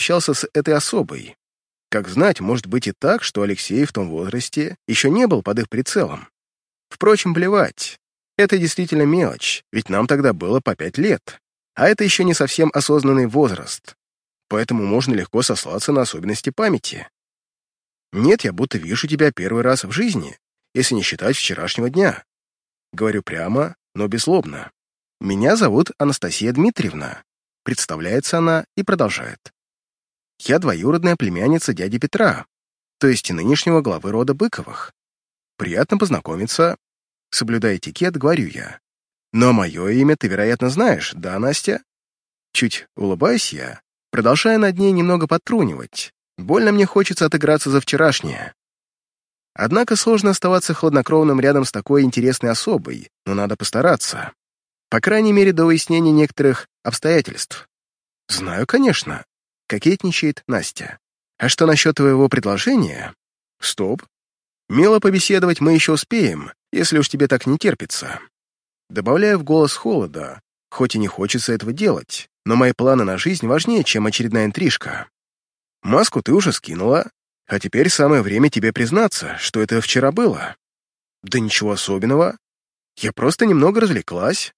общался с этой особой. Как знать, может быть и так, что Алексей в том возрасте еще не был под их прицелом. Впрочем, плевать. Это действительно мелочь, ведь нам тогда было по пять лет. А это еще не совсем осознанный возраст. Поэтому можно легко сослаться на особенности памяти. Нет, я будто вижу тебя первый раз в жизни, если не считать вчерашнего дня. Говорю прямо, но беззлобно. Меня зовут Анастасия Дмитриевна. Представляется она и продолжает. Я двоюродная племянница дяди Петра, то есть нынешнего главы рода Быковых. Приятно познакомиться. Соблюдая этикет, говорю я. Но мое имя ты, вероятно, знаешь, да, Настя? Чуть улыбаюсь я, продолжая над ней немного подтрунивать. Больно мне хочется отыграться за вчерашнее. Однако сложно оставаться хладнокровным рядом с такой интересной особой, но надо постараться. По крайней мере, до выяснения некоторых обстоятельств. Знаю, конечно. Кокетничает Настя. А что насчет твоего предложения? Стоп. Мило побеседовать мы еще успеем, если уж тебе так не терпится. Добавляю в голос холода, хоть и не хочется этого делать, но мои планы на жизнь важнее, чем очередная интрижка. Маску ты уже скинула, а теперь самое время тебе признаться, что это вчера было. Да ничего особенного. Я просто немного развлеклась.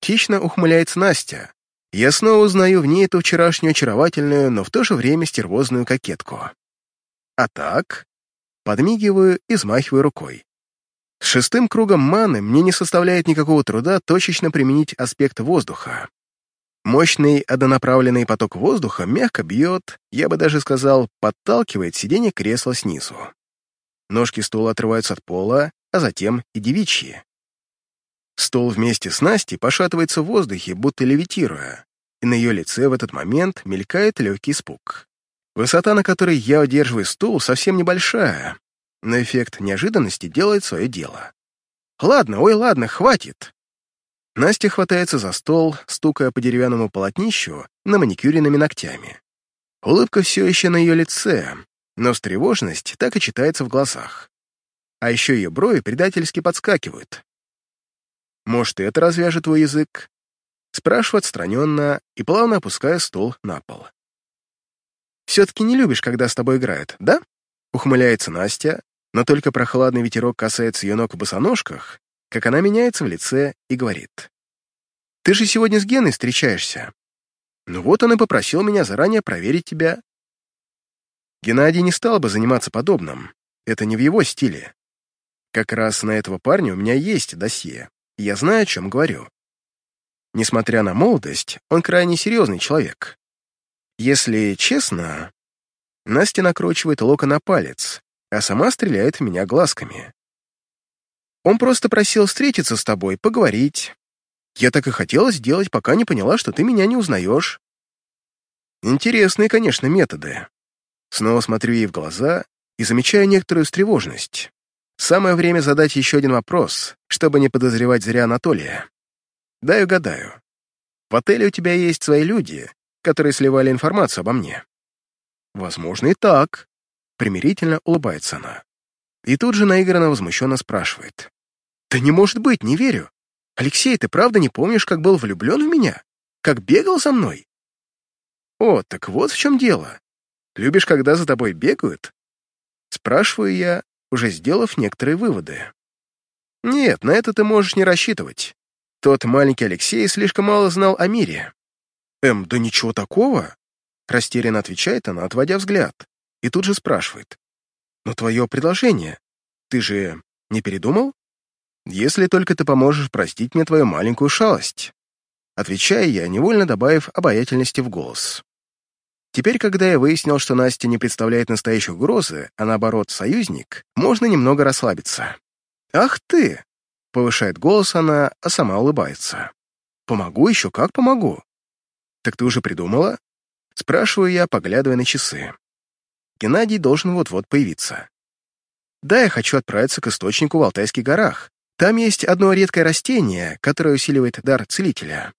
Хищно ухмыляется Настя. Я снова узнаю в ней эту вчерашнюю очаровательную, но в то же время стервозную кокетку. А так... Подмигиваю и взмахиваю рукой. С шестым кругом маны мне не составляет никакого труда точечно применить аспект воздуха. Мощный однонаправленный поток воздуха мягко бьет, я бы даже сказал, подталкивает сиденье кресла снизу. Ножки стула отрываются от пола, а затем и девичьи. Стол вместе с Настей пошатывается в воздухе, будто левитируя, и на ее лице в этот момент мелькает легкий испуг. Высота, на которой я удерживаю стул, совсем небольшая, но эффект неожиданности делает свое дело. «Ладно, ой, ладно, хватит!» Настя хватается за стол, стукая по деревянному полотнищу на маникюренными ногтями. Улыбка все еще на ее лице, но встревоженность так и читается в глазах. А еще ее брови предательски подскакивают. Может, это развяжет твой язык?» Спрашиваю отстраненно и плавно опускаю стол на пол. «Все-таки не любишь, когда с тобой играют, да?» Ухмыляется Настя, но только прохладный ветерок касается ее ног в босоножках, как она меняется в лице и говорит. «Ты же сегодня с Геной встречаешься. Ну вот он и попросил меня заранее проверить тебя». Геннадий не стал бы заниматься подобным. Это не в его стиле. Как раз на этого парня у меня есть досье. Я знаю, о чем говорю. Несмотря на молодость, он крайне серьезный человек. Если честно, Настя накручивает локо на палец, а сама стреляет в меня глазками. Он просто просил встретиться с тобой, поговорить. Я так и хотела сделать, пока не поняла, что ты меня не узнаешь. Интересные, конечно, методы. Снова смотрю ей в глаза и замечаю некоторую встревоженность. Самое время задать еще один вопрос, чтобы не подозревать зря Анатолия. Дай угадаю. В отеле у тебя есть свои люди, которые сливали информацию обо мне. Возможно, и так. Примирительно улыбается она. И тут же наигранно возмущенно спрашивает. «Да не может быть, не верю. Алексей, ты правда не помнишь, как был влюблен в меня? Как бегал за мной?» «О, так вот в чем дело. Любишь, когда за тобой бегают?» Спрашиваю я, уже сделав некоторые выводы. Нет, на это ты можешь не рассчитывать. Тот маленький Алексей слишком мало знал о мире. Эм, да ничего такого. Растерянно отвечает она, отводя взгляд, и тут же спрашивает. Но твое предложение, ты же не передумал? Если только ты поможешь простить мне твою маленькую шалость. Отвечая я, невольно добавив обаятельности в голос. Теперь, когда я выяснил, что Настя не представляет настоящей угрозы, а наоборот союзник, можно немного расслабиться. «Ах ты!» — повышает голос она, а сама улыбается. «Помогу еще как помогу». «Так ты уже придумала?» — спрашиваю я, поглядывая на часы. Геннадий должен вот-вот появиться. Да, я хочу отправиться к источнику в Алтайских горах. Там есть одно редкое растение, которое усиливает дар целителя.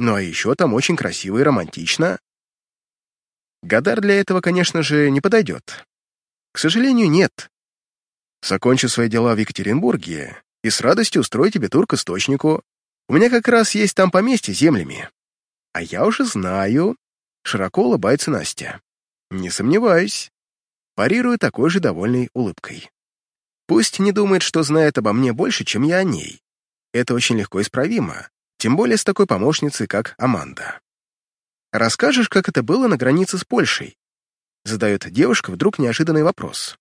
Ну а еще там очень красиво и романтично, Гадар для этого, конечно же, не подойдет. К сожалению, нет. Закончу свои дела в Екатеринбурге и с радостью устрою тебе тур к источнику. У меня как раз есть там поместье землями. А я уже знаю, широко улыбается Настя. Не сомневаюсь. Парирую такой же довольной улыбкой. Пусть не думает, что знает обо мне больше, чем я о ней. Это очень легко исправимо, тем более с такой помощницей, как Аманда. «Расскажешь, как это было на границе с Польшей?» Задает девушка вдруг неожиданный вопрос.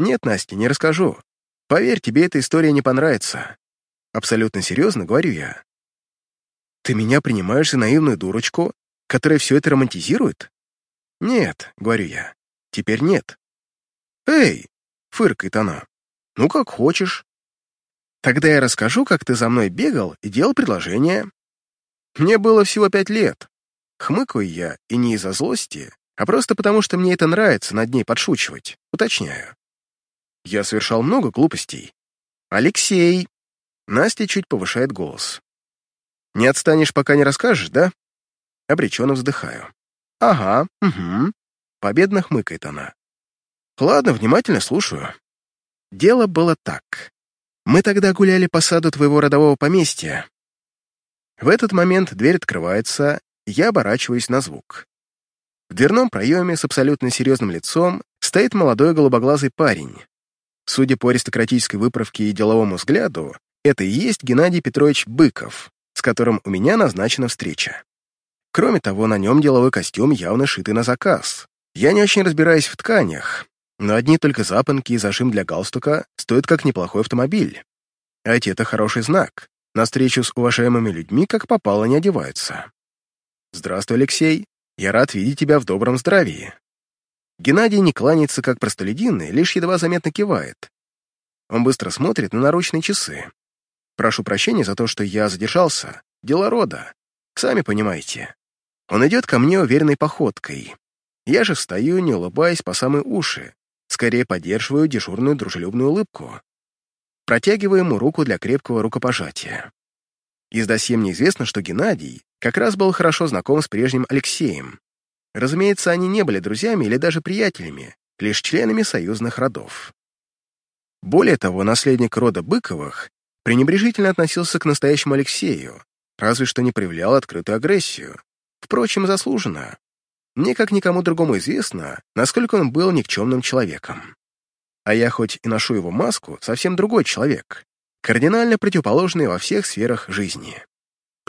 «Нет, Настя, не расскажу. Поверь, тебе эта история не понравится. Абсолютно серьезно говорю я. Ты меня принимаешь за наивную дурочку, которая все это романтизирует? Нет, говорю я. Теперь нет. Эй, фыркает она. Ну, как хочешь. Тогда я расскажу, как ты за мной бегал и делал предложение. Мне было всего пять лет. Хмыкаю я, и не из-за злости, а просто потому, что мне это нравится над ней подшучивать. Уточняю. Я совершал много глупостей. Алексей. Настя чуть повышает голос. Не отстанешь, пока не расскажешь, да? Обреченно вздыхаю. Ага, угу. Победно хмыкает она. Ладно, внимательно слушаю. Дело было так. Мы тогда гуляли по саду твоего родового поместья. В этот момент дверь открывается, я оборачиваюсь на звук. В дверном проеме с абсолютно серьезным лицом стоит молодой голубоглазый парень. Судя по аристократической выправке и деловому взгляду, это и есть Геннадий Петрович Быков, с которым у меня назначена встреча. Кроме того, на нем деловой костюм явно шитый на заказ. Я не очень разбираюсь в тканях, но одни только запонки и зажим для галстука стоят как неплохой автомобиль. А эти — это хороший знак. На встречу с уважаемыми людьми как попало не одеваются. «Здравствуй, Алексей. Я рад видеть тебя в добром здравии». Геннадий не кланяется как простолюдинный, лишь едва заметно кивает. Он быстро смотрит на наручные часы. «Прошу прощения за то, что я задержался. Дело рода. Сами понимаете». Он идет ко мне уверенной походкой. Я же стою, не улыбаясь по самые уши, скорее поддерживаю дежурную дружелюбную улыбку. Протягиваю ему руку для крепкого рукопожатия. Из досье мне известно, что Геннадий как раз был хорошо знаком с прежним Алексеем. Разумеется, они не были друзьями или даже приятелями, лишь членами союзных родов. Более того, наследник рода Быковых пренебрежительно относился к настоящему Алексею, разве что не проявлял открытую агрессию. Впрочем, заслуженно. Мне, как никому другому известно, насколько он был никчемным человеком. А я хоть и ношу его маску, совсем другой человек, кардинально противоположный во всех сферах жизни.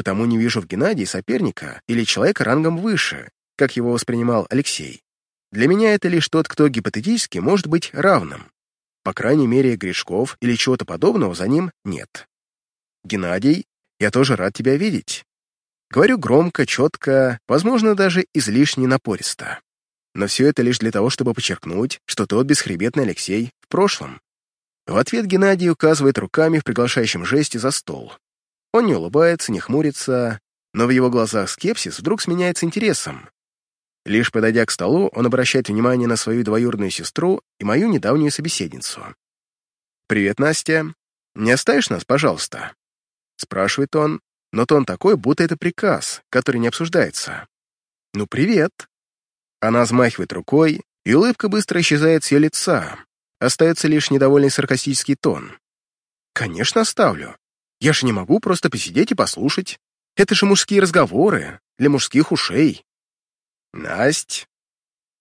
Потому не вижу в Геннадии соперника или человека рангом выше, как его воспринимал Алексей. Для меня это лишь тот, кто гипотетически может быть равным. По крайней мере, грешков или чего-то подобного за ним нет. Геннадий, я тоже рад тебя видеть. Говорю громко, четко, возможно, даже излишне напористо. Но все это лишь для того, чтобы подчеркнуть, что тот бесхребетный Алексей в прошлом. В ответ Геннадий указывает руками в приглашающем жесте за стол. Он не улыбается, не хмурится, но в его глазах скепсис вдруг сменяется интересом. Лишь подойдя к столу, он обращает внимание на свою двоюродную сестру и мою недавнюю собеседницу. «Привет, Настя. Не оставишь нас, пожалуйста?» Спрашивает он, но тон такой, будто это приказ, который не обсуждается. «Ну, привет!» Она взмахивает рукой, и улыбка быстро исчезает с ее лица. Остается лишь недовольный саркастический тон. «Конечно, оставлю. Я же не могу просто посидеть и послушать. Это же мужские разговоры, для мужских ушей». «Насть!»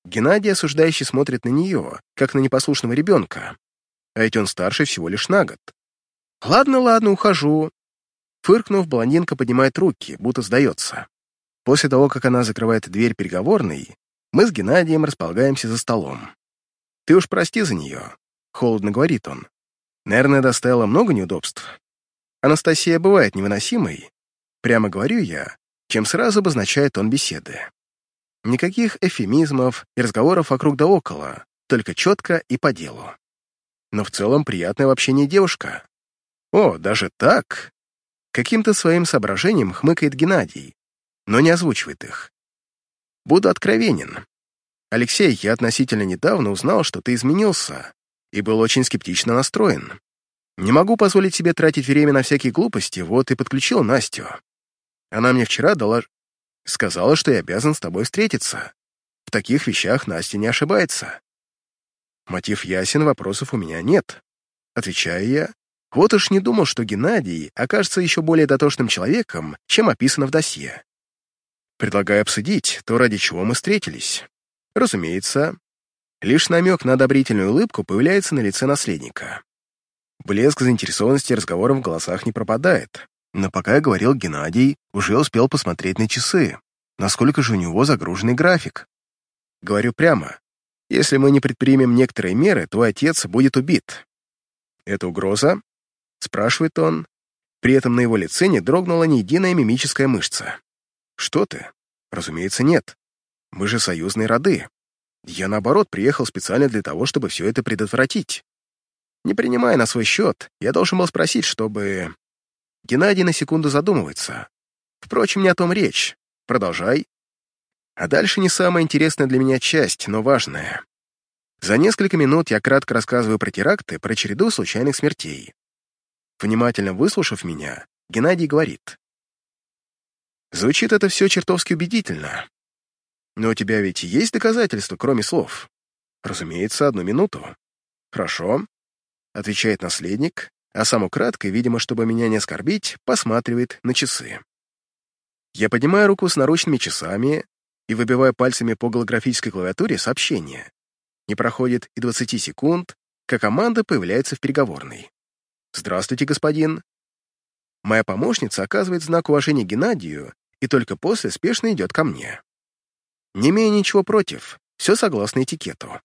Геннадий осуждающий смотрит на нее, как на непослушного ребенка. А ведь он старше всего лишь на год. «Ладно, ладно, ухожу. Фыркнув, блондинка поднимает руки, будто сдается. После того, как она закрывает дверь переговорной, мы с Геннадием располагаемся за столом. «Ты уж прости за нее», — холодно говорит он. «Наверное, доставила много неудобств. Анастасия бывает невыносимой, прямо говорю я, чем сразу обозначает он беседы. Никаких эфемизмов и разговоров вокруг да около, только четко и по делу. Но в целом приятная в общении девушка. О, даже так? Каким-то своим соображением хмыкает Геннадий, но не озвучивает их. Буду откровенен. Алексей, я относительно недавно узнал, что ты изменился, и был очень скептично настроен. Не могу позволить себе тратить время на всякие глупости, вот и подключил Настю. Она мне вчера дала... Сказала, что я обязан с тобой встретиться. В таких вещах Настя не ошибается. Мотив ясен, вопросов у меня нет. Отвечаю я, вот уж не думал, что Геннадий окажется еще более дотошным человеком, чем описано в досье. Предлагаю обсудить то, ради чего мы встретились. Разумеется, лишь намек на одобрительную улыбку появляется на лице наследника. Блеск заинтересованности разговором в голосах не пропадает, но пока я говорил, Геннадий уже успел посмотреть на часы, насколько же у него загруженный график. Говорю прямо, если мы не предпримем некоторые меры, твой отец будет убит. Это угроза? Спрашивает он. При этом на его лице не дрогнула ни единая мимическая мышца. Что ты? Разумеется, нет. Мы же союзные роды. Я, наоборот, приехал специально для того, чтобы все это предотвратить. Не принимая на свой счет, я должен был спросить, чтобы... Геннадий на секунду задумывается. Впрочем, не о том речь. Продолжай. А дальше не самая интересная для меня часть, но важная. За несколько минут я кратко рассказываю про теракты, про череду случайных смертей. Внимательно выслушав меня, Геннадий говорит. Звучит это все чертовски убедительно. Но у тебя ведь есть доказательства, кроме слов? Разумеется, одну минуту. Хорошо, отвечает наследник, а сам украдкой, видимо, чтобы меня не оскорбить, посматривает на часы. Я поднимаю руку с наручными часами и выбиваю пальцами по голографической клавиатуре сообщение. Не проходит и 20 секунд, как команда появляется в переговорной. «Здравствуйте, господин». Моя помощница оказывает знак уважения Геннадию и только после спешно идет ко мне. Не имея ничего против, все согласно этикету.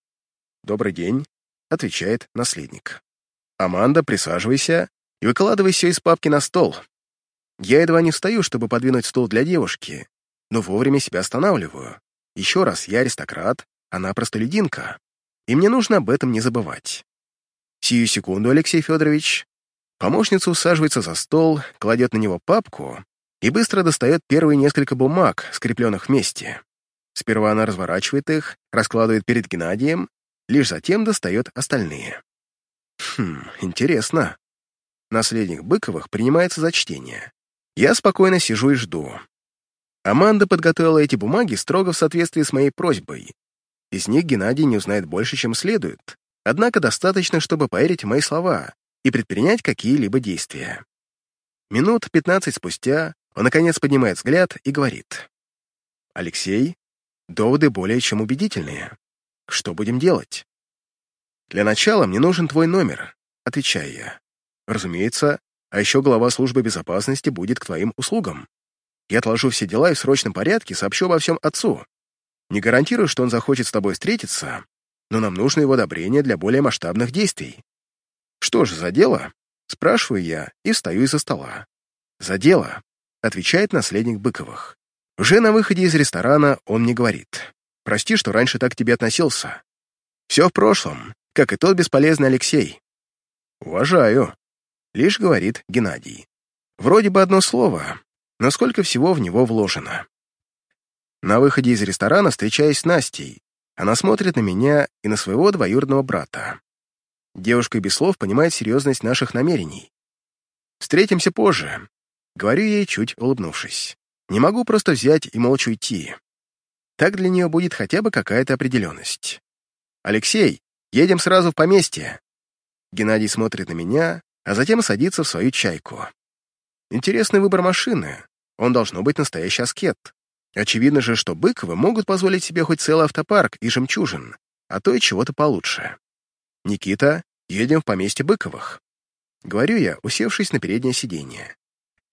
«Добрый день», — отвечает наследник. «Аманда, присаживайся и выкладывай все из папки на стол. Я едва не встаю, чтобы подвинуть стул для девушки, но вовремя себя останавливаю. Еще раз, я аристократ, она простолюдинка, и мне нужно об этом не забывать. Сию секунду, Алексей Федорович. Помощница усаживается за стол, кладет на него папку и быстро достает первые несколько бумаг, скрепленных вместе. Сперва она разворачивает их, раскладывает перед Геннадием, лишь затем достает остальные. Хм, интересно. Наследник Быковых принимается за чтение. Я спокойно сижу и жду. Аманда подготовила эти бумаги строго в соответствии с моей просьбой. Из них Геннадий не узнает больше, чем следует. Однако достаточно, чтобы поверить в мои слова и предпринять какие-либо действия. Минут 15 спустя он, наконец, поднимает взгляд и говорит. «Алексей, доводы более чем убедительные. Что будем делать?» «Для начала мне нужен твой номер», — отвечаю я. «Разумеется, а еще глава службы безопасности будет к твоим услугам. Я отложу все дела и в срочном порядке сообщу обо всем отцу. Не гарантирую, что он захочет с тобой встретиться, но нам нужно его одобрение для более масштабных действий. Что же, за дело? Спрашиваю я и встаю из-за стола. За дело, отвечает наследник Быковых. Уже на выходе из ресторана он мне говорит. Прости, что раньше так к тебе относился. Все в прошлом, как и тот бесполезный Алексей. Уважаю, лишь говорит Геннадий. Вроде бы одно слово, но сколько всего в него вложено. На выходе из ресторана встречаюсь с Настей. Она смотрит на меня и на своего двоюродного брата. Девушка без слов понимает серьезность наших намерений. «Встретимся позже», — говорю ей, чуть улыбнувшись. «Не могу просто взять и молча уйти. Так для нее будет хотя бы какая-то определенность. «Алексей, едем сразу в поместье». Геннадий смотрит на меня, а затем садится в свою чайку. Интересный выбор машины. Он должно быть настоящий аскет. Очевидно же, что Быковы могут позволить себе хоть целый автопарк и жемчужин, а то и чего-то получше. «Никита, едем в поместье Быковых», — говорю я, усевшись на переднее сиденье.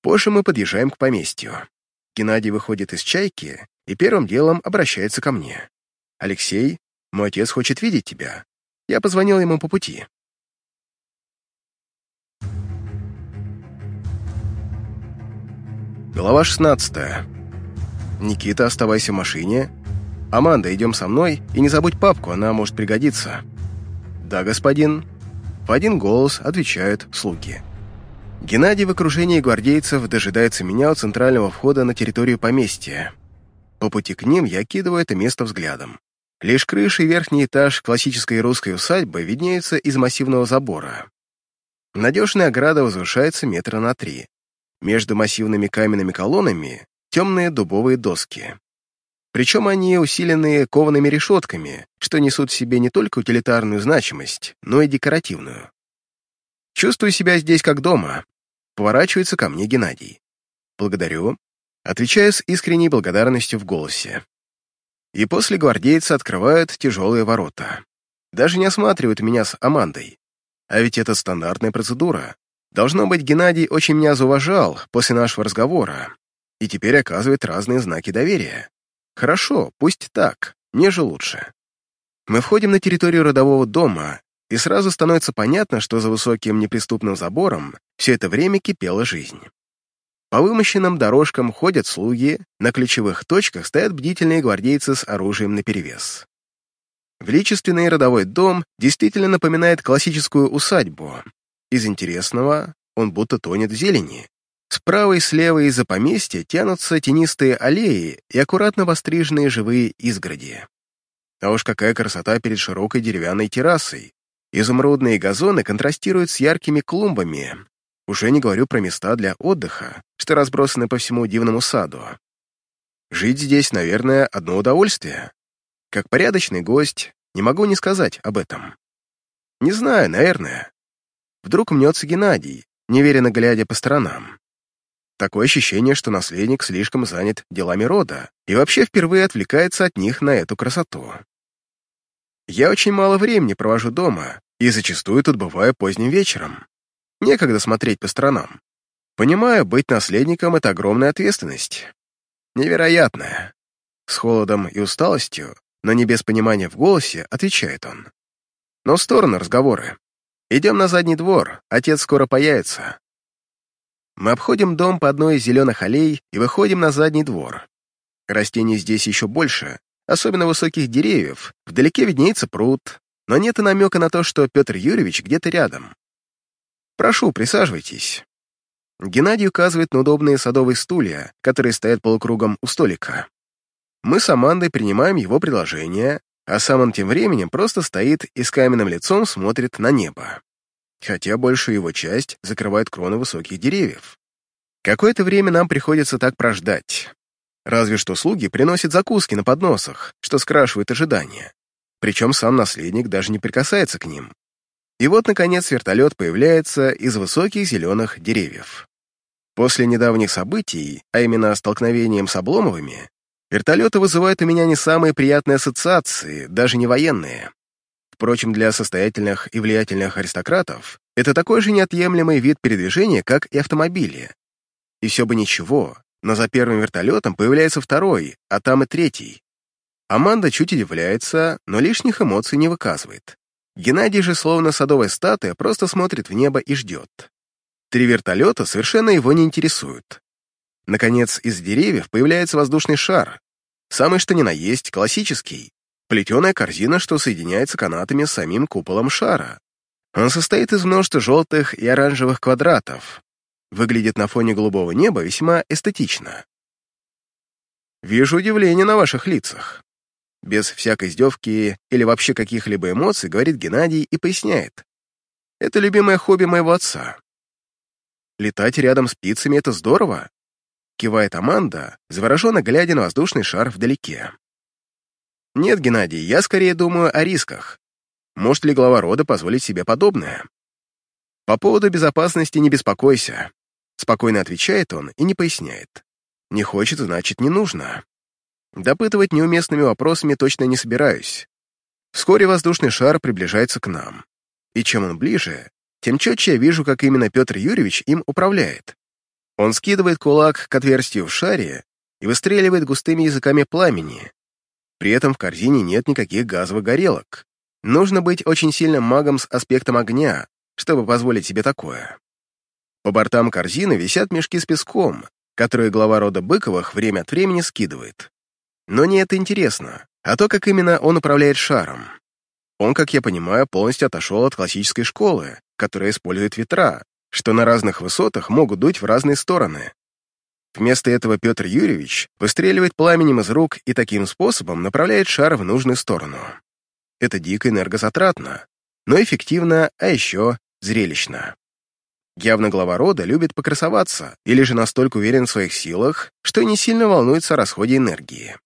Позже мы подъезжаем к поместью. Геннадий выходит из чайки и первым делом обращается ко мне. «Алексей, мой отец хочет видеть тебя. Я позвонил ему по пути. Глава 16. Никита, оставайся в машине. Аманда, идем со мной, и не забудь папку, она может пригодиться. Да, господин. В один голос отвечают слуги. Геннадий в окружении гвардейцев дожидается меня у центрального входа на территорию поместья. По пути к ним я окидываю это место взглядом. Лишь крыша и верхний этаж классической русской усадьбы виднеются из массивного забора. Надежная ограда возвышается метра на три. Между массивными каменными колоннами темные дубовые доски. Причем они усиленные коваными решетками, что несут в себе не только утилитарную значимость, но и декоративную. Чувствую себя здесь как дома. Поворачивается ко мне Геннадий. Благодарю. Отвечаю с искренней благодарностью в голосе. И после гвардейцы открывают тяжелые ворота. Даже не осматривают меня с Амандой. А ведь это стандартная процедура. Должно быть, Геннадий очень меня зауважал после нашего разговора и теперь оказывает разные знаки доверия. Хорошо, пусть так, мне же лучше. Мы входим на территорию родового дома, и сразу становится понятно, что за высоким неприступным забором все это время кипела жизнь. По вымощенным дорожкам ходят слуги, на ключевых точках стоят бдительные гвардейцы с оружием наперевес. Величественный родовой дом действительно напоминает классическую усадьбу. Из интересного он будто тонет в зелени. Справа и слева из-за поместья тянутся тенистые аллеи и аккуратно востриженные живые изгороди. А уж какая красота перед широкой деревянной террасой. Изумрудные газоны контрастируют с яркими клумбами, уже не говорю про места для отдыха, что разбросаны по всему дивному саду. Жить здесь, наверное, одно удовольствие. Как порядочный гость, не могу не сказать об этом. Не знаю, наверное. Вдруг мнется Геннадий, неверенно глядя по сторонам. Такое ощущение, что наследник слишком занят делами рода и вообще впервые отвлекается от них на эту красоту. Я очень мало времени провожу дома и зачастую тут бываю поздним вечером. Некогда смотреть по сторонам. Понимаю, быть наследником — это огромная ответственность. Невероятная. С холодом и усталостью, но не без понимания в голосе, отвечает он. Но в сторону разговоры. Идем на задний двор, отец скоро появится. Мы обходим дом по одной из зеленых аллей и выходим на задний двор. Растений здесь еще больше, особенно высоких деревьев. Вдалеке виднеется пруд, но нет и намека на то, что Петр Юрьевич где-то рядом. Прошу, присаживайтесь». Геннадий указывает на удобные садовые стулья, которые стоят полукругом у столика. Мы с Амандой принимаем его предложение, а сам он тем временем просто стоит и с каменным лицом смотрит на небо. Хотя большую его часть закрывают кроны высоких деревьев. Какое-то время нам приходится так прождать. Разве что слуги приносят закуски на подносах, что скрашивает ожидания. Причем сам наследник даже не прикасается к ним. И вот, наконец, вертолет появляется из высоких зеленых деревьев. После недавних событий, а именно столкновением с Обломовыми, вертолеты вызывают у меня не самые приятные ассоциации, даже не военные. Впрочем, для состоятельных и влиятельных аристократов это такой же неотъемлемый вид передвижения, как и автомобили. И все бы ничего, но за первым вертолетом появляется второй, а там и третий. Аманда чуть удивляется, но лишних эмоций не выказывает. Геннадий же, словно садовая статуя, просто смотрит в небо и ждет. Три вертолета совершенно его не интересуют. Наконец, из деревьев появляется воздушный шар. Самый что ни на есть, классический. Плетеная корзина, что соединяется канатами с самим куполом шара. Он состоит из множества желтых и оранжевых квадратов. Выглядит на фоне голубого неба весьма эстетично. Вижу удивление на ваших лицах. Без всякой издевки или вообще каких-либо эмоций говорит Геннадий и поясняет. Это любимое хобби моего отца. Летать рядом с птицами — это здорово, кивает Аманда, завороженно глядя на воздушный шар вдалеке. Нет, Геннадий, я скорее думаю о рисках. Может ли глава рода позволить себе подобное? По поводу безопасности не беспокойся. Спокойно отвечает он и не поясняет. Не хочет, значит, не нужно. Допытывать неуместными вопросами точно не собираюсь. Вскоре воздушный шар приближается к нам. И чем он ближе, тем четче я вижу, как именно Петр Юрьевич им управляет. Он скидывает кулак к отверстию в шаре и выстреливает густыми языками пламени. При этом в корзине нет никаких газовых горелок. Нужно быть очень сильным магом с аспектом огня, чтобы позволить себе такое. По бортам корзины висят мешки с песком, которые глава рода Быковых время от времени скидывает. Но не это интересно, а то, как именно он управляет шаром. Он, как я понимаю, полностью отошел от классической школы, которая использует ветра, что на разных высотах могут дуть в разные стороны. Вместо этого Петр Юрьевич выстреливает пламенем из рук и таким способом направляет шар в нужную сторону. Это дико энергозатратно, но эффективно, а еще зрелищно. Явно глава рода любит покрасоваться или же настолько уверен в своих силах, что не сильно волнуется о расходе энергии.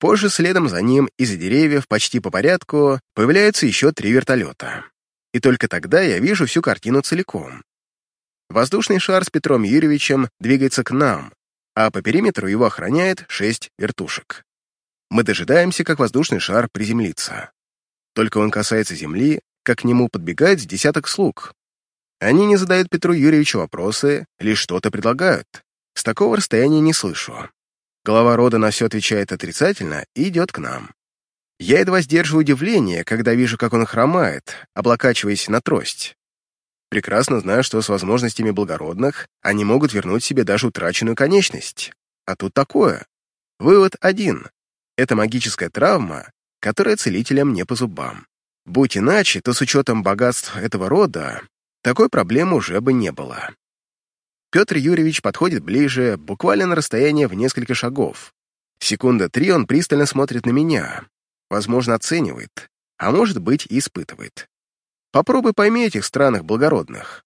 Позже следом за ним из-за деревьев почти по порядку появляются еще три вертолета. И только тогда я вижу всю картину целиком. Воздушный шар с Петром Юрьевичем двигается к нам, а по периметру его охраняет шесть вертушек. мы дожидаемся, как воздушный шар приземлится. Только он касается земли, как к нему подбегает с десяток слуг. Они не задают Петру Юрьевичу вопросы, лишь что-то предлагают. С такого расстояния не слышу. Глава рода на все отвечает отрицательно и идет к нам. Я едва сдерживаю удивление, когда вижу, как он хромает, облокачиваясь на трость. Прекрасно знаю, что с возможностями благородных они могут вернуть себе даже утраченную конечность. А тут такое. Вывод один. Это магическая травма, которая целителям не по зубам. Будь иначе, то с учетом богатств этого рода, такой проблемы уже бы не было. Петр Юрьевич подходит ближе, буквально на расстояние в несколько шагов. Секунда три он пристально смотрит на меня, возможно, оценивает, а может быть и испытывает. Попробуй пойми этих странных благородных.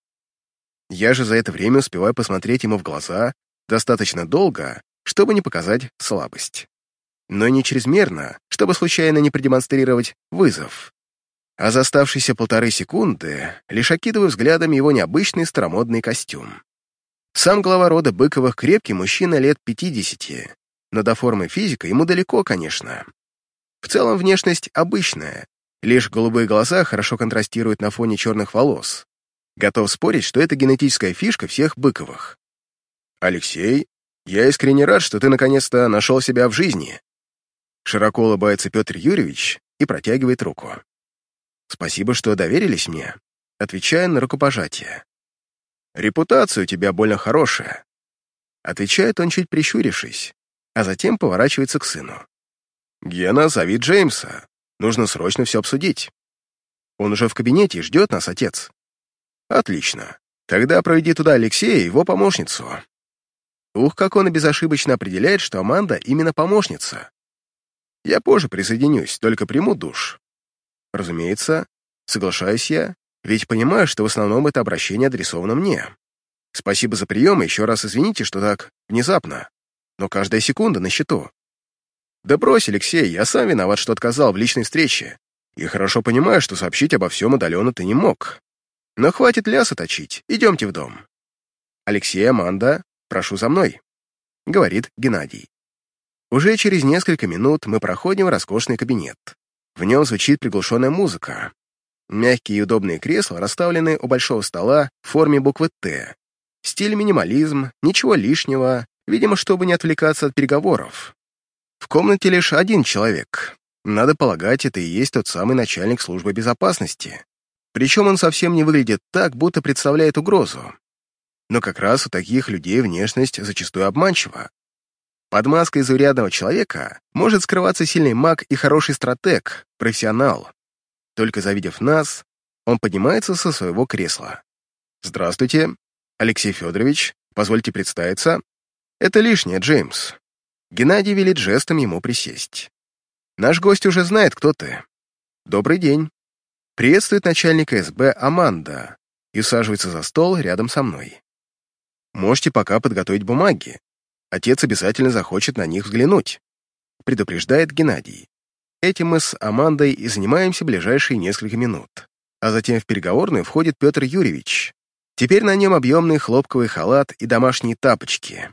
Я же за это время успеваю посмотреть ему в глаза достаточно долго, чтобы не показать слабость. Но не чрезмерно, чтобы случайно не продемонстрировать вызов. А за оставшиеся полторы секунды лишь окидываю взглядом его необычный старомодный костюм. Сам глава рода Быковых крепкий мужчина лет 50, но до формы физика ему далеко, конечно. В целом внешность обычная, Лишь голубые глаза хорошо контрастируют на фоне черных волос. Готов спорить, что это генетическая фишка всех Быковых. «Алексей, я искренне рад, что ты наконец-то нашел себя в жизни». Широко улыбается Петр Юрьевич и протягивает руку. «Спасибо, что доверились мне», отвечая на рукопожатие. «Репутация у тебя больно хорошая», отвечает он, чуть прищурившись, а затем поворачивается к сыну. «Гена, зови Джеймса. Нужно срочно все обсудить. Он уже в кабинете и ждет нас, отец. Отлично. Тогда проведи туда Алексея и его помощницу. Ух, как он и безошибочно определяет, что Аманда именно помощница. Я позже присоединюсь, только приму душ. Разумеется, соглашаюсь я, ведь понимаю, что в основном это обращение адресовано мне. Спасибо за прием и еще раз извините, что так внезапно. Но каждая секунда на счету. «Да брось, Алексей, я сам виноват, что отказал в личной встрече. И хорошо понимаю, что сообщить обо всем удаленно ты не мог. Но хватит ляса точить, идемте в дом». «Алексей, Аманда, прошу за мной», — говорит Геннадий. Уже через несколько минут мы проходим в роскошный кабинет. В нем звучит приглушенная музыка. Мягкие и удобные кресла расставлены у большого стола в форме буквы «Т». Стиль минимализм, ничего лишнего, видимо, чтобы не отвлекаться от переговоров. В комнате лишь один человек. Надо полагать, это и есть тот самый начальник службы безопасности. Причем он совсем не выглядит так, будто представляет угрозу. Но как раз у таких людей внешность зачастую обманчива. Под маской заурядного человека может скрываться сильный маг и хороший стратег, профессионал. Только завидев нас, он поднимается со своего кресла. «Здравствуйте, Алексей Федорович, позвольте представиться. Это лишнее, Джеймс. Геннадий велит жестом ему присесть. «Наш гость уже знает, кто ты. Добрый день». Приветствует начальника СБ Аманда и усаживается за стол рядом со мной. «Можете пока подготовить бумаги. Отец обязательно захочет на них взглянуть», предупреждает Геннадий. Этим мы с Амандой и занимаемся ближайшие несколько минут. А затем в переговорную входит Петр Юрьевич. Теперь на нем объемный хлопковый халат и домашние тапочки.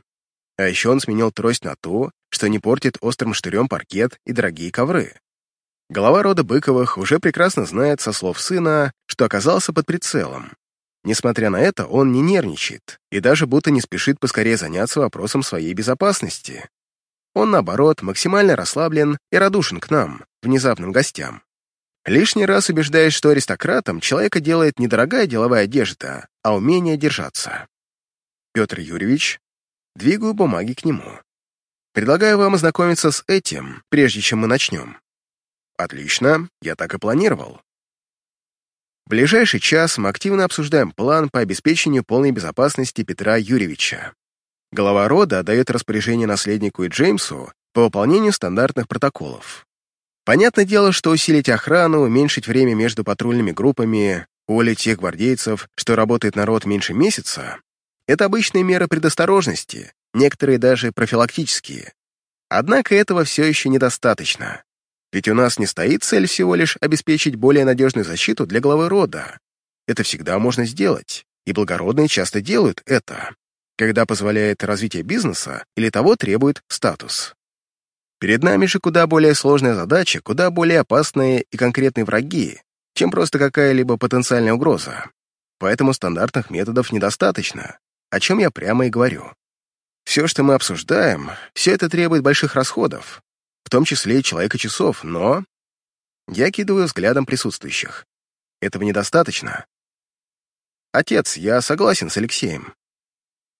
А еще он сменил трость на ту, что не портит острым штырем паркет и дорогие ковры. Голова рода Быковых уже прекрасно знает со слов сына, что оказался под прицелом. Несмотря на это, он не нервничает и даже будто не спешит поскорее заняться вопросом своей безопасности. Он, наоборот, максимально расслаблен и радушен к нам, внезапным гостям. Лишний раз убеждаясь, что аристократом человека делает не дорогая деловая одежда, а умение держаться. Петр Юрьевич Двигаю бумаги к нему. Предлагаю вам ознакомиться с этим, прежде чем мы начнем. Отлично, я так и планировал. В ближайший час мы активно обсуждаем план по обеспечению полной безопасности Петра Юрьевича. Глава рода дает распоряжение наследнику и Джеймсу по выполнению стандартных протоколов. Понятное дело, что усилить охрану, уменьшить время между патрульными группами, уволить тех гвардейцев, что работает народ меньше месяца, это обычные меры предосторожности, некоторые даже профилактические. Однако этого все еще недостаточно. Ведь у нас не стоит цель всего лишь обеспечить более надежную защиту для главы рода. Это всегда можно сделать, и благородные часто делают это, когда позволяет развитие бизнеса или того требует статус. Перед нами же куда более сложная задача, куда более опасные и конкретные враги, чем просто какая-либо потенциальная угроза. Поэтому стандартных методов недостаточно, о чем я прямо и говорю. Все, что мы обсуждаем, все это требует больших расходов, в том числе и человека-часов, но... Я кидываю взглядом присутствующих. Этого недостаточно. Отец, я согласен с Алексеем.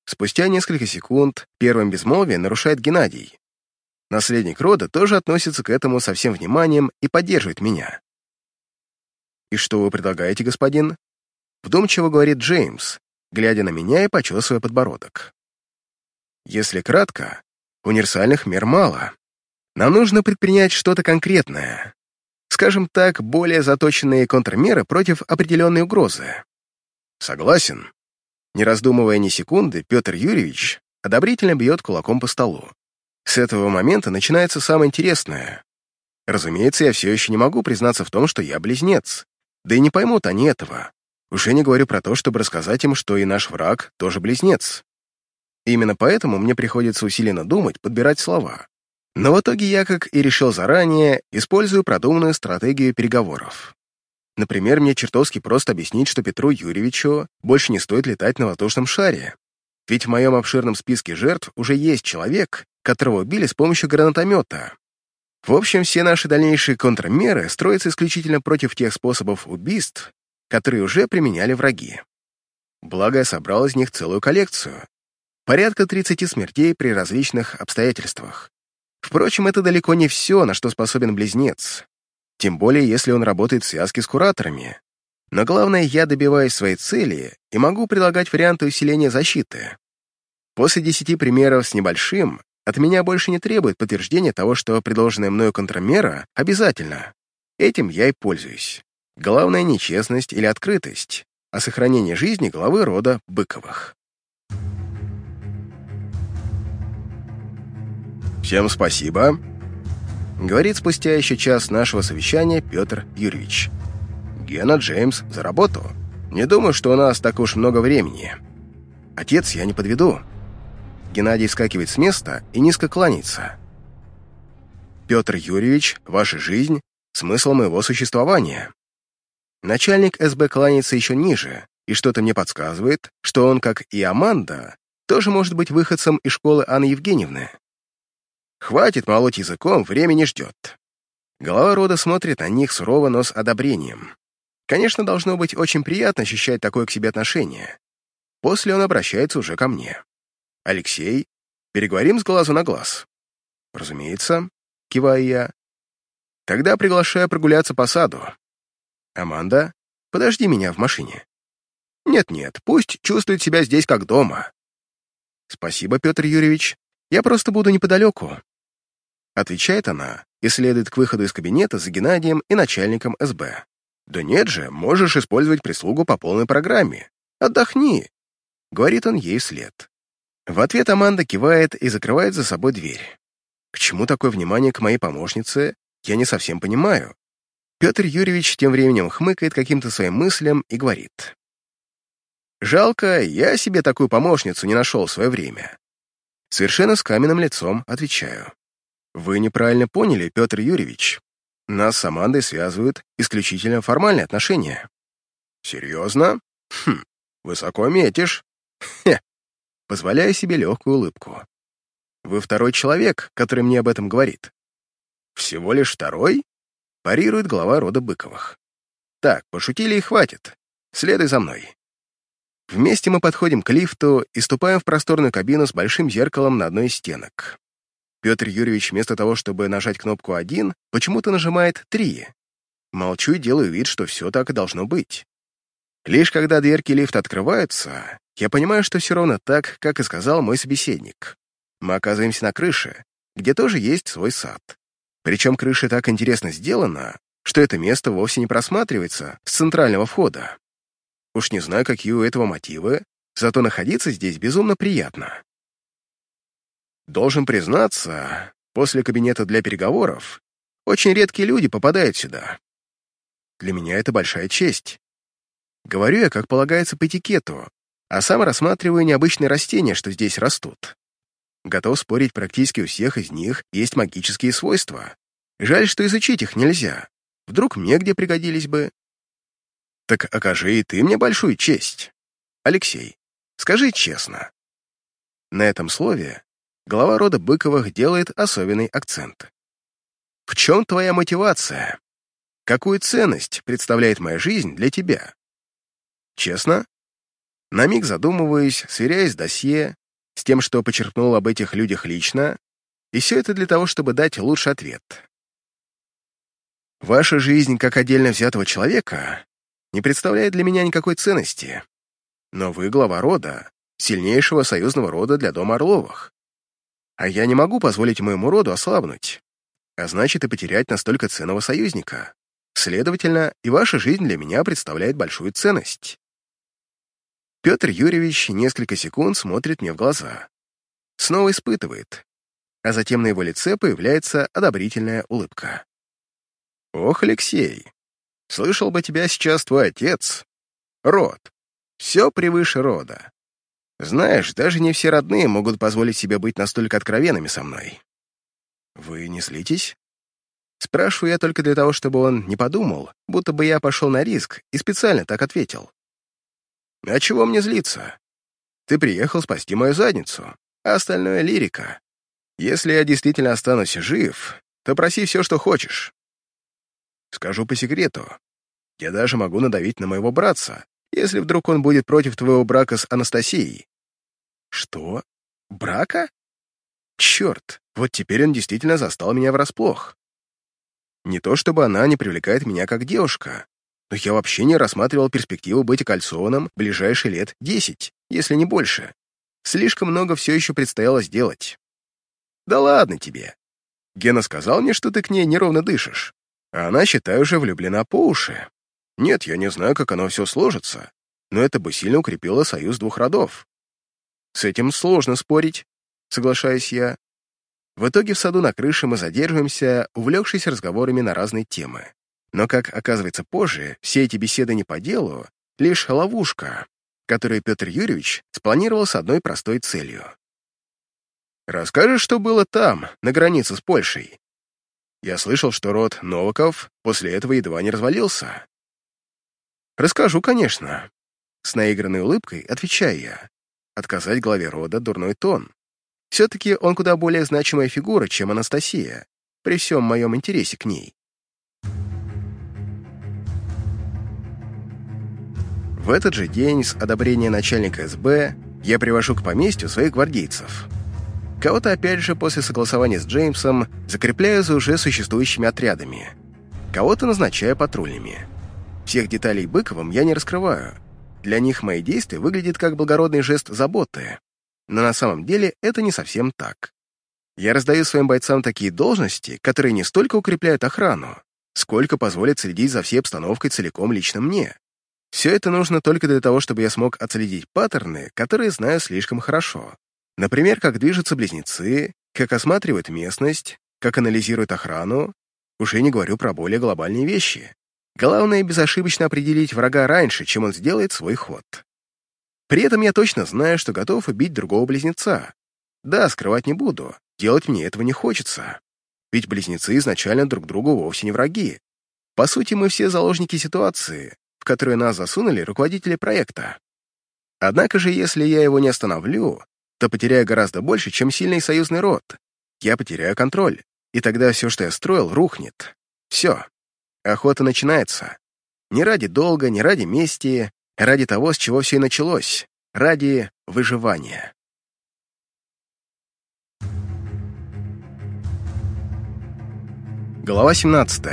Спустя несколько секунд первым безмолвие нарушает Геннадий. Наследник рода тоже относится к этому со всем вниманием и поддерживает меня. «И что вы предлагаете, господин?» Вдумчиво говорит Джеймс, глядя на меня и почесывая подбородок. Если кратко, универсальных мер мало. Нам нужно предпринять что-то конкретное. Скажем так, более заточенные контрмеры против определенной угрозы. Согласен. Не раздумывая ни секунды, Петр Юрьевич одобрительно бьет кулаком по столу. С этого момента начинается самое интересное. Разумеется, я все еще не могу признаться в том, что я близнец. Да и не поймут они этого. Уже не говорю про то, чтобы рассказать им, что и наш враг тоже близнец. Именно поэтому мне приходится усиленно думать, подбирать слова. Но в итоге я, как и решил заранее, использую продуманную стратегию переговоров. Например, мне чертовски просто объяснить, что Петру Юрьевичу больше не стоит летать на воздушном шаре. Ведь в моем обширном списке жертв уже есть человек, которого убили с помощью гранатомета. В общем, все наши дальнейшие контрмеры строятся исключительно против тех способов убийств, которые уже применяли враги. Благо, я собрал из них целую коллекцию. Порядка 30 смертей при различных обстоятельствах. Впрочем, это далеко не все, на что способен близнец. Тем более, если он работает в связке с кураторами. Но главное, я добиваюсь своей цели и могу предлагать варианты усиления защиты. После десяти примеров с небольшим от меня больше не требует подтверждения того, что предложенная мною контрмера обязательно. Этим я и пользуюсь. Главное не честность или открытость, а сохранение жизни главы рода Быковых. «Всем спасибо», — говорит спустя еще час нашего совещания Петр Юрьевич. «Гена, Джеймс, за работу. Не думаю, что у нас так уж много времени. Отец, я не подведу». Геннадий скакивает с места и низко кланяется. «Петр Юрьевич, ваша жизнь — смысл моего существования». Начальник СБ кланяется еще ниже, и что-то мне подсказывает, что он, как и Аманда, тоже может быть выходцем из школы Анны Евгеньевны. Хватит молоть языком, время не ждет. Голова рода смотрит на них сурово, но с одобрением. Конечно, должно быть очень приятно ощущать такое к себе отношение. После он обращается уже ко мне. «Алексей, переговорим с глазу на глаз». «Разумеется», — киваю я. «Тогда приглашаю прогуляться по саду. Аманда, подожди меня в машине». «Нет-нет, пусть чувствует себя здесь как дома». «Спасибо, Петр Юрьевич. Я просто буду неподалеку. Отвечает она и следует к выходу из кабинета за Геннадием и начальником СБ. «Да нет же, можешь использовать прислугу по полной программе. Отдохни», — говорит он ей вслед. В ответ Аманда кивает и закрывает за собой дверь. К чему такое внимание к моей помощнице, я не совсем понимаю. Петр Юрьевич тем временем хмыкает каким-то своим мыслям и говорит. «Жалко, я себе такую помощницу не нашел в свое время». Совершенно с каменным лицом отвечаю. Вы неправильно поняли, Петр Юрьевич. Нас с Амандой связывают исключительно формальные отношения. Серьезно? Хм, высоко метишь. Хе. Позволяю себе легкую улыбку. Вы второй человек, который мне об этом говорит. Всего лишь второй? Парирует глава рода Быковых. Так, пошутили и хватит. Следуй за мной. Вместе мы подходим к лифту и ступаем в просторную кабину с большим зеркалом на одной из стенок. Петр Юрьевич вместо того, чтобы нажать кнопку «один», почему-то нажимает «три». Молчу и делаю вид, что все так и должно быть. Лишь когда дверки лифта открываются, я понимаю, что все ровно так, как и сказал мой собеседник. Мы оказываемся на крыше, где тоже есть свой сад. Причем крыша так интересно сделана, что это место вовсе не просматривается с центрального входа. Уж не знаю, какие у этого мотивы, зато находиться здесь безумно приятно. Должен признаться, после кабинета для переговоров очень редкие люди попадают сюда. Для меня это большая честь. Говорю я, как полагается по этикету, а сам рассматриваю необычные растения, что здесь растут. Готов спорить, практически у всех из них есть магические свойства. Жаль, что изучить их нельзя. Вдруг мне где пригодились бы. Так окажи и ты мне большую честь. Алексей, скажи честно. На этом слове глава рода Быковых делает особенный акцент. В чем твоя мотивация? Какую ценность представляет моя жизнь для тебя? Честно? На миг задумываюсь, сверяясь с досье, с тем, что почерпнул об этих людях лично, и все это для того, чтобы дать лучший ответ. Ваша жизнь как отдельно взятого человека не представляет для меня никакой ценности, но вы глава рода, сильнейшего союзного рода для дома Орловых. А я не могу позволить моему роду ослабнуть, а значит и потерять настолько ценного союзника. Следовательно, и ваша жизнь для меня представляет большую ценность. Петр Юрьевич несколько секунд смотрит мне в глаза. Снова испытывает, а затем на его лице появляется одобрительная улыбка. «Ох, Алексей, слышал бы тебя сейчас твой отец. Род. Все превыше рода. Знаешь, даже не все родные могут позволить себе быть настолько откровенными со мной. Вы не слитесь? Спрашиваю я только для того, чтобы он не подумал, будто бы я пошел на риск и специально так ответил. А чего мне злиться? Ты приехал спасти мою задницу, а остальное — лирика. Если я действительно останусь жив, то проси все, что хочешь. Скажу по секрету. Я даже могу надавить на моего братца, если вдруг он будет против твоего брака с Анастасией. Что? Брака? Черт, вот теперь он действительно застал меня врасплох. Не то чтобы она не привлекает меня как девушка, но я вообще не рассматривал перспективу быть окольцованным ближайшие лет десять, если не больше. Слишком много все еще предстояло сделать. Да ладно тебе. Гена сказал мне, что ты к ней неровно дышишь, а она, считаю, уже влюблена по уши. Нет, я не знаю, как оно все сложится, но это бы сильно укрепило союз двух родов. С этим сложно спорить, соглашаюсь я. В итоге в саду на крыше мы задерживаемся, увлекшись разговорами на разные темы. Но, как оказывается позже, все эти беседы не по делу, лишь ловушка, которую Петр Юрьевич спланировал с одной простой целью. «Расскажешь, что было там, на границе с Польшей?» Я слышал, что род Новаков после этого едва не развалился. «Расскажу, конечно». С наигранной улыбкой отвечаю я. Отказать главе рода дурной тон. Все-таки он куда более значимая фигура, чем Анастасия, при всем моем интересе к ней. В этот же день с одобрения начальника СБ я привожу к поместью своих гвардейцев. Кого-то опять же после согласования с Джеймсом закрепляю за уже существующими отрядами. Кого-то назначаю патрульными. Всех деталей Быковым я не раскрываю. Для них мои действия выглядят как благородный жест заботы, но на самом деле это не совсем так. Я раздаю своим бойцам такие должности, которые не столько укрепляют охрану, сколько позволят следить за всей обстановкой целиком лично мне. Все это нужно только для того, чтобы я смог отследить паттерны, которые знаю слишком хорошо. Например, как движутся близнецы, как осматривают местность, как анализируют охрану. Уже не говорю про более глобальные вещи. Главное, безошибочно определить врага раньше, чем он сделает свой ход. При этом я точно знаю, что готов убить другого близнеца. Да, скрывать не буду, делать мне этого не хочется. Ведь близнецы изначально друг другу вовсе не враги. По сути, мы все заложники ситуации, в которую нас засунули руководители проекта. Однако же, если я его не остановлю, то потеряю гораздо больше, чем сильный союзный род. Я потеряю контроль, и тогда все, что я строил, рухнет. Все. Охота начинается. Не ради долга, не ради мести, Ради того, с чего все и началось. Ради выживания. Глава 17.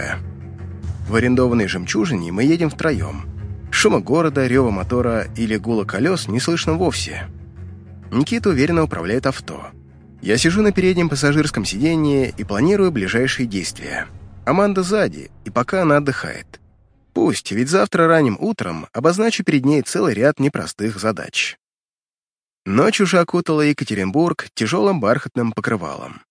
В арендованной жемчужине мы едем втроем. Шума города, рева мотора или гула колес не слышно вовсе. Никита уверенно управляет авто. Я сижу на переднем пассажирском сиденье и планирую ближайшие действия. Аманда сзади, и пока она отдыхает. Пусть, ведь завтра ранним утром обозначу перед ней целый ряд непростых задач. Ночь уже окутала Екатеринбург тяжелым бархатным покрывалом.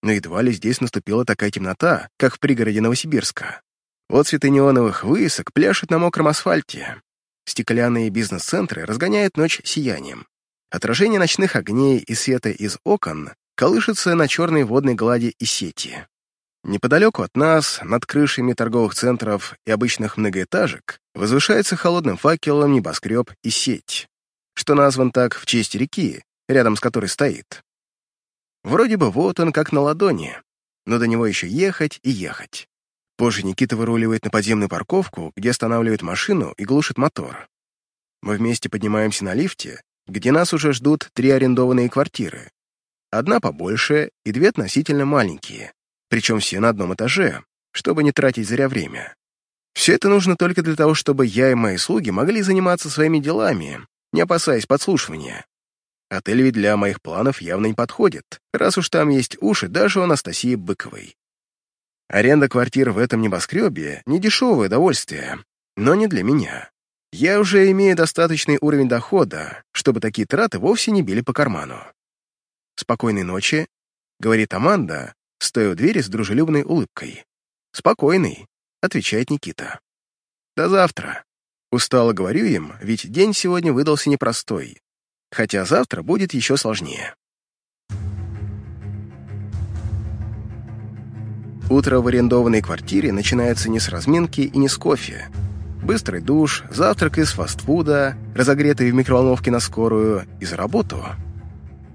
Но едва ли здесь наступила такая темнота, как в пригороде Новосибирска. Вот цветы неоновых высок пляшут на мокром асфальте. Стеклянные бизнес-центры разгоняют ночь сиянием. Отражение ночных огней и света из окон колышется на черной водной глади и сети. Неподалеку от нас, над крышами торговых центров и обычных многоэтажек, возвышается холодным факелом небоскреб и сеть, что назван так в честь реки, рядом с которой стоит. Вроде бы вот он как на ладони, но до него еще ехать и ехать. Позже Никита выруливает на подземную парковку, где останавливает машину и глушит мотор. Мы вместе поднимаемся на лифте, где нас уже ждут три арендованные квартиры. Одна побольше и две относительно маленькие, причем все на одном этаже, чтобы не тратить зря время. Все это нужно только для того, чтобы я и мои слуги могли заниматься своими делами, не опасаясь подслушивания. Отель ведь для моих планов явно не подходит, раз уж там есть уши даже у Анастасии Быковой. Аренда квартир в этом небоскребе — не дешевое удовольствие, но не для меня. Я уже имею достаточный уровень дохода, чтобы такие траты вовсе не били по карману. «Спокойной ночи», — говорит Аманда, стоя у двери с дружелюбной улыбкой. «Спокойный», — отвечает Никита. «До завтра». Устало говорю им, ведь день сегодня выдался непростой хотя завтра будет еще сложнее. Утро в арендованной квартире начинается не с разминки и не с кофе. Быстрый душ, завтрак из фастфуда, разогретый в микроволновке на скорую и за работу.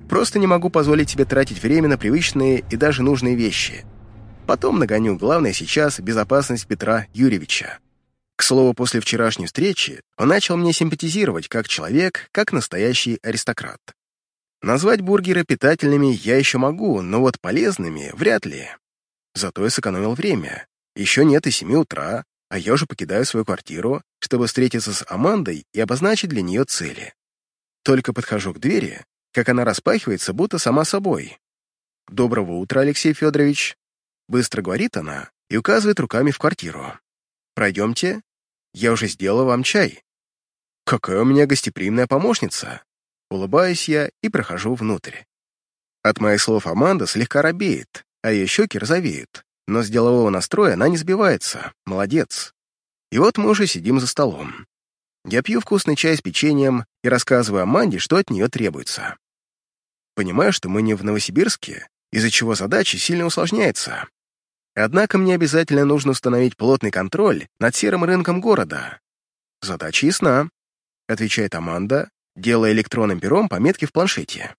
Просто не могу позволить себе тратить время на привычные и даже нужные вещи. Потом нагоню главное сейчас — безопасность Петра Юрьевича. К слову, после вчерашней встречи он начал мне симпатизировать как человек, как настоящий аристократ. Назвать бургеры питательными я еще могу, но вот полезными вряд ли. Зато я сэкономил время. Еще нет и семи утра, а я уже покидаю свою квартиру, чтобы встретиться с Амандой и обозначить для нее цели. Только подхожу к двери, как она распахивается, будто сама собой. «Доброго утра, Алексей Федорович!» Быстро говорит она и указывает руками в квартиру. Пройдемте. Я уже сделала вам чай. Какая у меня гостеприимная помощница. Улыбаюсь я и прохожу внутрь. От моих слов Аманда слегка робеет, а ее щеки розовеют. Но с делового настроя она не сбивается. Молодец. И вот мы уже сидим за столом. Я пью вкусный чай с печеньем и рассказываю Аманде, что от нее требуется. Понимаю, что мы не в Новосибирске, из-за чего задача сильно усложняется. Однако мне обязательно нужно установить плотный контроль над серым рынком города. Задача ясна, отвечает Аманда, делая электронным пером пометки в планшете.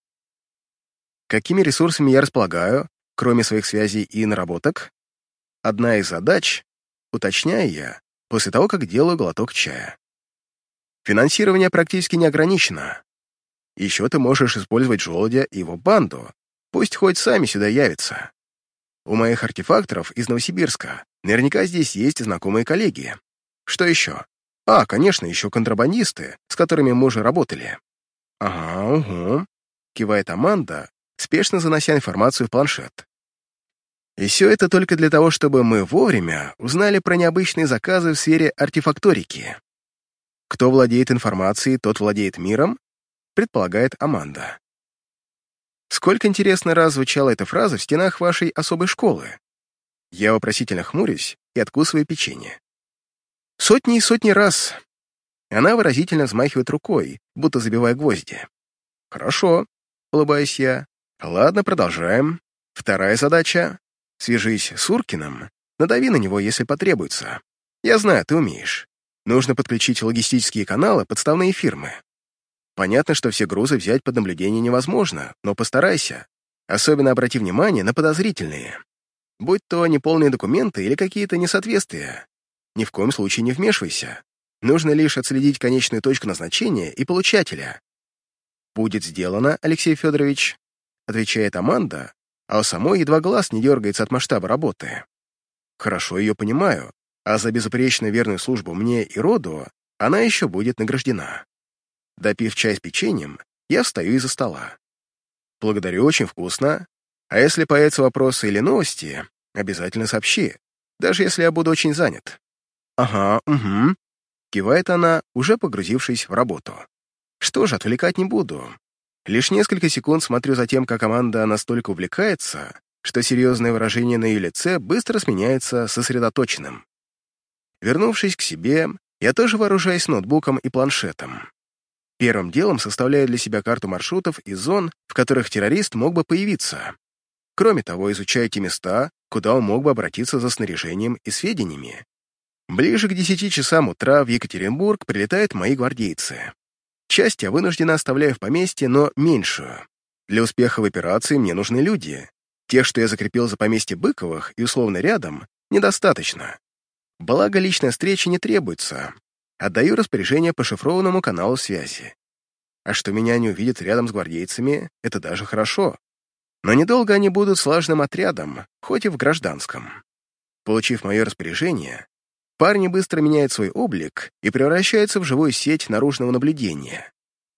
Какими ресурсами я располагаю, кроме своих связей и наработок? Одна из задач, уточняю я, после того, как делаю глоток чая. Финансирование практически не ограничено. Еще ты можешь использовать желудя и его банду, пусть хоть сами сюда явятся. У моих артефакторов из Новосибирска. Наверняка здесь есть знакомые коллеги. Что еще? А, конечно, еще контрабандисты, с которыми мы уже работали. Ага, угу. Кивает Аманда, спешно занося информацию в планшет. И все это только для того, чтобы мы вовремя узнали про необычные заказы в сфере артефакторики. Кто владеет информацией, тот владеет миром, предполагает Аманда. Сколько, интересно, раз звучала эта фраза в стенах вашей особой школы? Я вопросительно хмурюсь и откусываю печенье. Сотни и сотни раз. Она выразительно взмахивает рукой, будто забивая гвозди. Хорошо, улыбаюсь я. Ладно, продолжаем. Вторая задача. Свяжись с Уркиным, надави на него, если потребуется. Я знаю, ты умеешь. Нужно подключить логистические каналы подставные фирмы. Понятно, что все грузы взять под наблюдение невозможно, но постарайся. Особенно обрати внимание на подозрительные. Будь то неполные документы или какие-то несоответствия. Ни в коем случае не вмешивайся. Нужно лишь отследить конечную точку назначения и получателя. «Будет сделано, Алексей Федорович», — отвечает Аманда, а у самой едва глаз не дергается от масштаба работы. Хорошо ее понимаю, а за безупречно верную службу мне и роду она еще будет награждена. Допив чай с печеньем, я встаю из-за стола. Благодарю, очень вкусно. А если появятся вопросы или новости, обязательно сообщи, даже если я буду очень занят. Ага, угу. Кивает она, уже погрузившись в работу. Что ж, отвлекать не буду. Лишь несколько секунд смотрю за тем, как команда настолько увлекается, что серьезное выражение на ее лице быстро сменяется сосредоточенным. Вернувшись к себе, я тоже вооружаюсь ноутбуком и планшетом. Первым делом составляю для себя карту маршрутов и зон, в которых террорист мог бы появиться. Кроме того, изучаю те места, куда он мог бы обратиться за снаряжением и сведениями. Ближе к 10 часам утра в Екатеринбург прилетают мои гвардейцы. Часть я вынуждена оставляю в поместье, но меньшую. Для успеха в операции мне нужны люди. Тех, что я закрепил за поместье Быковых и условно рядом, недостаточно. Благо, личная встреча не требуется. Отдаю распоряжение по шифрованному каналу связи. А что меня не увидят рядом с гвардейцами, это даже хорошо. Но недолго они будут слаженным отрядом, хоть и в гражданском. Получив мое распоряжение, парни быстро меняют свой облик и превращаются в живую сеть наружного наблюдения.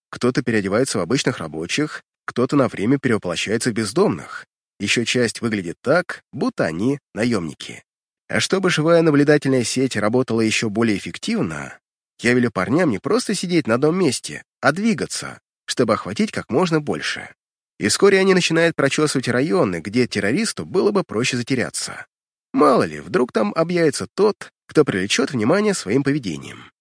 Кто-то переодевается в обычных рабочих, кто-то на время перевоплощается в бездомных. Еще часть выглядит так, будто они наемники. А чтобы живая наблюдательная сеть работала еще более эффективно, я велю парням не просто сидеть на одном месте, а двигаться, чтобы охватить как можно больше. И вскоре они начинают прочесывать районы, где террористу было бы проще затеряться. Мало ли, вдруг там объявится тот, кто привлечет внимание своим поведением.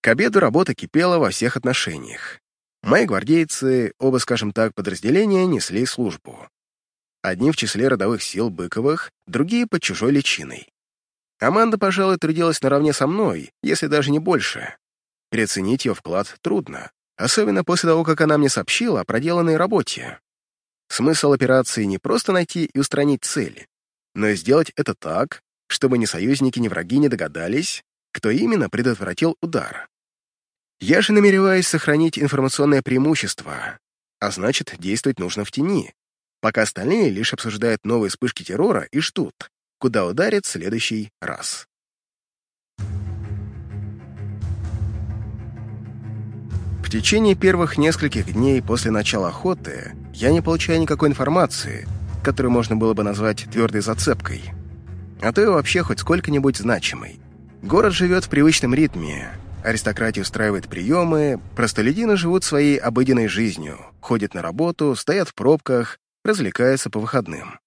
К обеду работа кипела во всех отношениях. Мои гвардейцы, оба, скажем так, подразделения, несли службу. Одни в числе родовых сил Быковых, другие под чужой личиной. Аманда, пожалуй, трудилась наравне со мной, если даже не больше. Переоценить ее вклад трудно, особенно после того, как она мне сообщила о проделанной работе. Смысл операции не просто найти и устранить цель, но и сделать это так, чтобы ни союзники, ни враги не догадались, кто именно предотвратил удар. Я же намереваюсь сохранить информационное преимущество, а значит, действовать нужно в тени, пока остальные лишь обсуждают новые вспышки террора и ждут, куда ударит следующий раз. В течение первых нескольких дней после начала охоты я не получаю никакой информации, которую можно было бы назвать твердой зацепкой, а то и вообще хоть сколько-нибудь значимой. Город живет в привычном ритме, аристократия устраивает приемы, простолюдины живут своей обыденной жизнью, ходят на работу, стоят в пробках, развлекаются по выходным.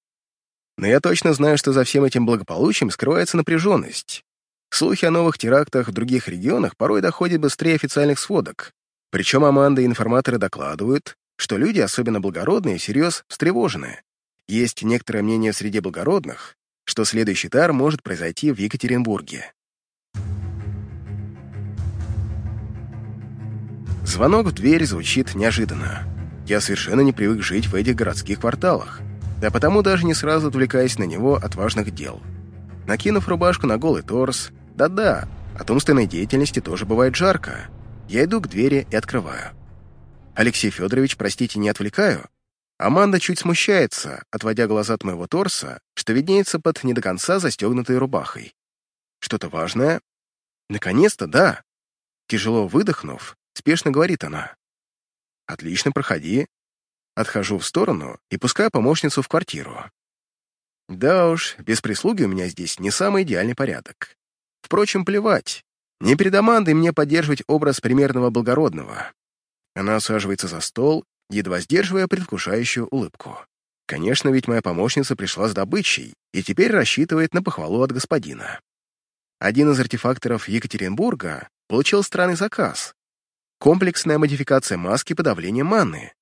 Но я точно знаю, что за всем этим благополучием скрывается напряженность. Слухи о новых терактах в других регионах порой доходят быстрее официальных сводок, причем Аманда и информаторы докладывают, что люди, особенно благородные, всерьез встревожены. Есть некоторое мнение в среде благородных, что следующий тар может произойти в Екатеринбурге. Звонок в дверь звучит неожиданно. Я совершенно не привык жить в этих городских кварталах, а потому даже не сразу отвлекаясь на него от важных дел. Накинув рубашку на голый торс, да-да, от умственной деятельности тоже бывает жарко, я иду к двери и открываю. Алексей Федорович, простите, не отвлекаю? Аманда чуть смущается, отводя глаза от моего торса, что виднеется под не до конца застегнутой рубахой. Что-то важное? Наконец-то, да. Тяжело выдохнув, спешно говорит она. Отлично, проходи. Отхожу в сторону и пускаю помощницу в квартиру. Да уж, без прислуги у меня здесь не самый идеальный порядок. Впрочем, плевать. Не перед Амандой мне поддерживать образ примерного благородного. Она усаживается за стол, едва сдерживая предвкушающую улыбку. Конечно, ведь моя помощница пришла с добычей и теперь рассчитывает на похвалу от господина. Один из артефакторов Екатеринбурга получил странный заказ. Комплексная модификация маски подавления маны.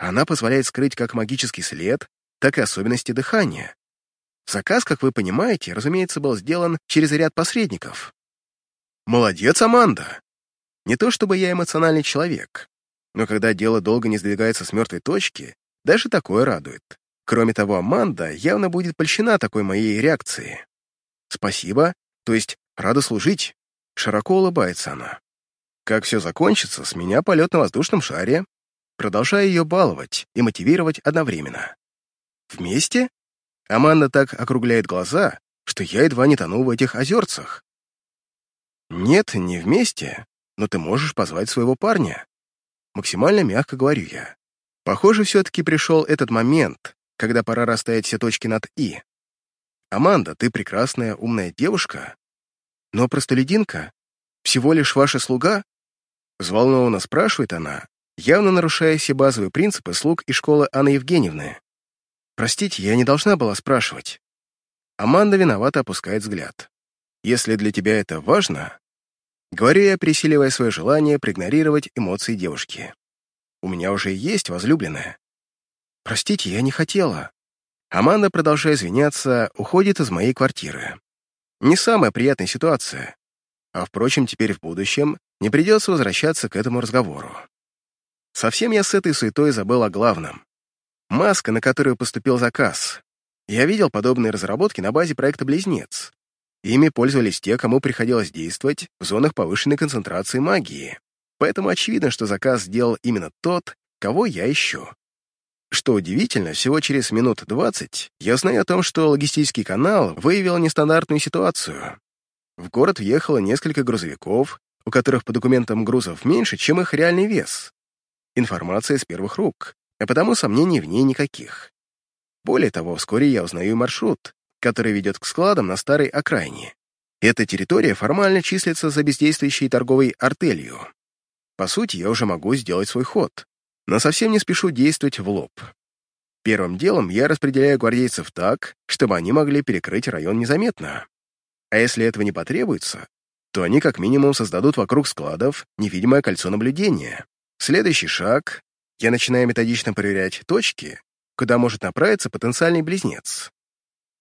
Она позволяет скрыть как магический след, так и особенности дыхания. Заказ, как вы понимаете, разумеется, был сделан через ряд посредников. Молодец, Аманда! Не то чтобы я эмоциональный человек, но когда дело долго не сдвигается с мертвой точки, даже такое радует. Кроме того, Аманда явно будет польщена такой моей реакцией. «Спасибо, то есть рада служить», — широко улыбается она. Как все закончится, с меня полет на воздушном шаре, продолжая ее баловать и мотивировать одновременно. «Вместе?» Аманда так округляет глаза, что я едва не тону в этих озерцах. «Нет, не вместе, но ты можешь позвать своего парня». Максимально мягко говорю я. Похоже, все-таки пришел этот момент, когда пора расставить все точки над «и». «Аманда, ты прекрасная, умная девушка, но простолюдинка всего лишь ваша слуга?» Взволнованно спрашивает она, явно нарушая все базовые принципы слуг и школы Анны Евгеньевны. «Простите, я не должна была спрашивать». Аманда виновато опускает взгляд. «Если для тебя это важно, Говорю я, пересиливая свое желание проигнорировать эмоции девушки. У меня уже есть возлюбленная. Простите, я не хотела. Аманда, продолжая извиняться, уходит из моей квартиры. Не самая приятная ситуация. А, впрочем, теперь в будущем не придется возвращаться к этому разговору. Совсем я с этой суетой забыл о главном. Маска, на которую поступил заказ. Я видел подобные разработки на базе проекта «Близнец». Ими пользовались те, кому приходилось действовать в зонах повышенной концентрации магии. Поэтому очевидно, что заказ сделал именно тот, кого я ищу. Что удивительно, всего через минут 20 я знаю о том, что логистический канал выявил нестандартную ситуацию. В город въехало несколько грузовиков, у которых по документам грузов меньше, чем их реальный вес. Информация с первых рук, а потому сомнений в ней никаких. Более того, вскоре я узнаю маршрут, который ведет к складам на старой окраине. Эта территория формально числится за бездействующей торговой артелью. По сути, я уже могу сделать свой ход, но совсем не спешу действовать в лоб. Первым делом я распределяю гвардейцев так, чтобы они могли перекрыть район незаметно. А если этого не потребуется, то они как минимум создадут вокруг складов невидимое кольцо наблюдения. Следующий шаг — я начинаю методично проверять точки, куда может направиться потенциальный близнец.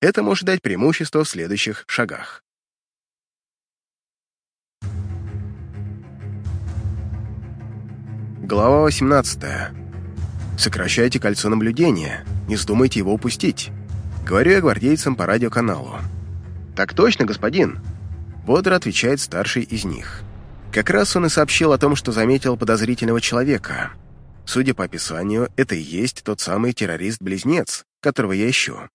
Это может дать преимущество в следующих шагах. Глава 18. Сокращайте кольцо наблюдения, не вздумайте его упустить. Говорю я гвардейцам по радиоканалу. «Так точно, господин!» Бодро отвечает старший из них. Как раз он и сообщил о том, что заметил подозрительного человека. Судя по описанию, это и есть тот самый террорист-близнец, которого я ищу.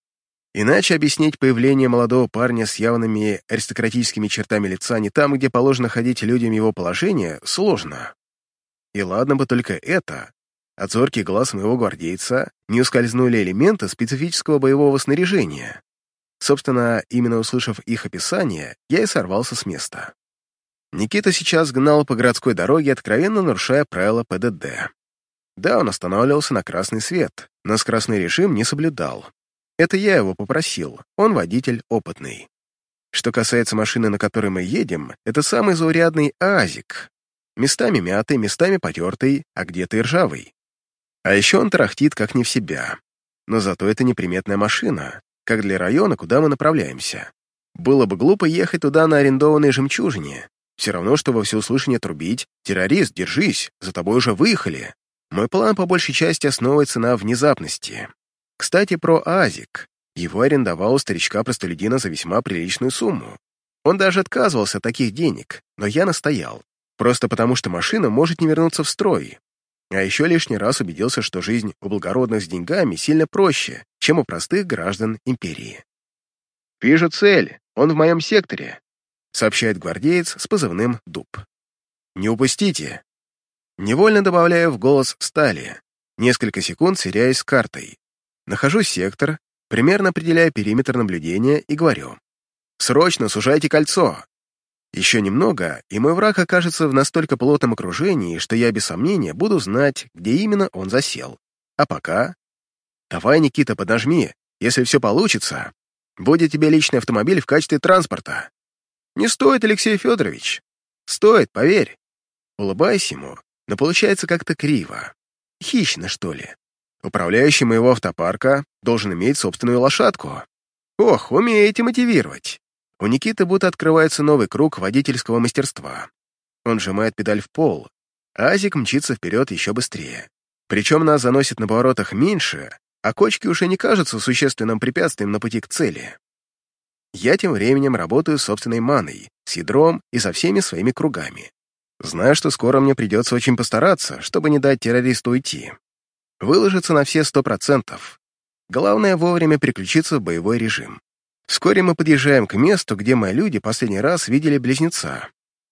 Иначе объяснить появление молодого парня с явными аристократическими чертами лица не там, где положено ходить людям его положения, сложно. И ладно бы только это. От зоркий глаз моего гвардейца не ускользнули элементы специфического боевого снаряжения. Собственно, именно услышав их описание, я и сорвался с места. Никита сейчас гнал по городской дороге, откровенно нарушая правила ПДД. Да, он останавливался на красный свет, но скоростной режим не соблюдал. Это я его попросил, он водитель опытный. Что касается машины, на которой мы едем, это самый заурядный ААЗик, Местами мятый, местами потертый, а где-то и ржавый. А еще он тарахтит как не в себя. Но зато это неприметная машина, как для района, куда мы направляемся. Было бы глупо ехать туда на арендованной жемчужине. Все равно, что во всеуслышание трубить «Террорист, держись, за тобой уже выехали». Мой план по большей части основывается на внезапности. Кстати, про Азик. Его арендовал у старичка-простолюдина за весьма приличную сумму. Он даже отказывался от таких денег, но я настоял. Просто потому, что машина может не вернуться в строй. А еще лишний раз убедился, что жизнь у благородных с деньгами сильно проще, чем у простых граждан империи. «Вижу цель, он в моем секторе», — сообщает гвардеец с позывным «Дуб». «Не упустите!» Невольно добавляю в голос стали, несколько секунд сверяясь с картой. Нахожу сектор, примерно определяя периметр наблюдения и говорю. «Срочно сужайте кольцо! Еще немного, и мой враг окажется в настолько плотном окружении, что я без сомнения буду знать, где именно он засел. А пока... Давай, Никита, поднажми. Если все получится, будет тебе личный автомобиль в качестве транспорта. Не стоит, Алексей Федорович. Стоит, поверь. Улыбаюсь ему, но получается как-то криво. Хищно, что ли. Управляющий моего автопарка должен иметь собственную лошадку. Ох, умеете мотивировать. У Никиты будто открывается новый круг водительского мастерства. Он сжимает педаль в пол, а Азик мчится вперед еще быстрее. Причем нас заносит на поворотах меньше, а кочки уже не кажутся существенным препятствием на пути к цели. Я тем временем работаю собственной маной, с ядром и со всеми своими кругами. Знаю, что скоро мне придется очень постараться, чтобы не дать террористу уйти. Выложиться на все сто процентов. Главное вовремя переключиться в боевой режим. Вскоре мы подъезжаем к месту, где мои люди последний раз видели близнеца.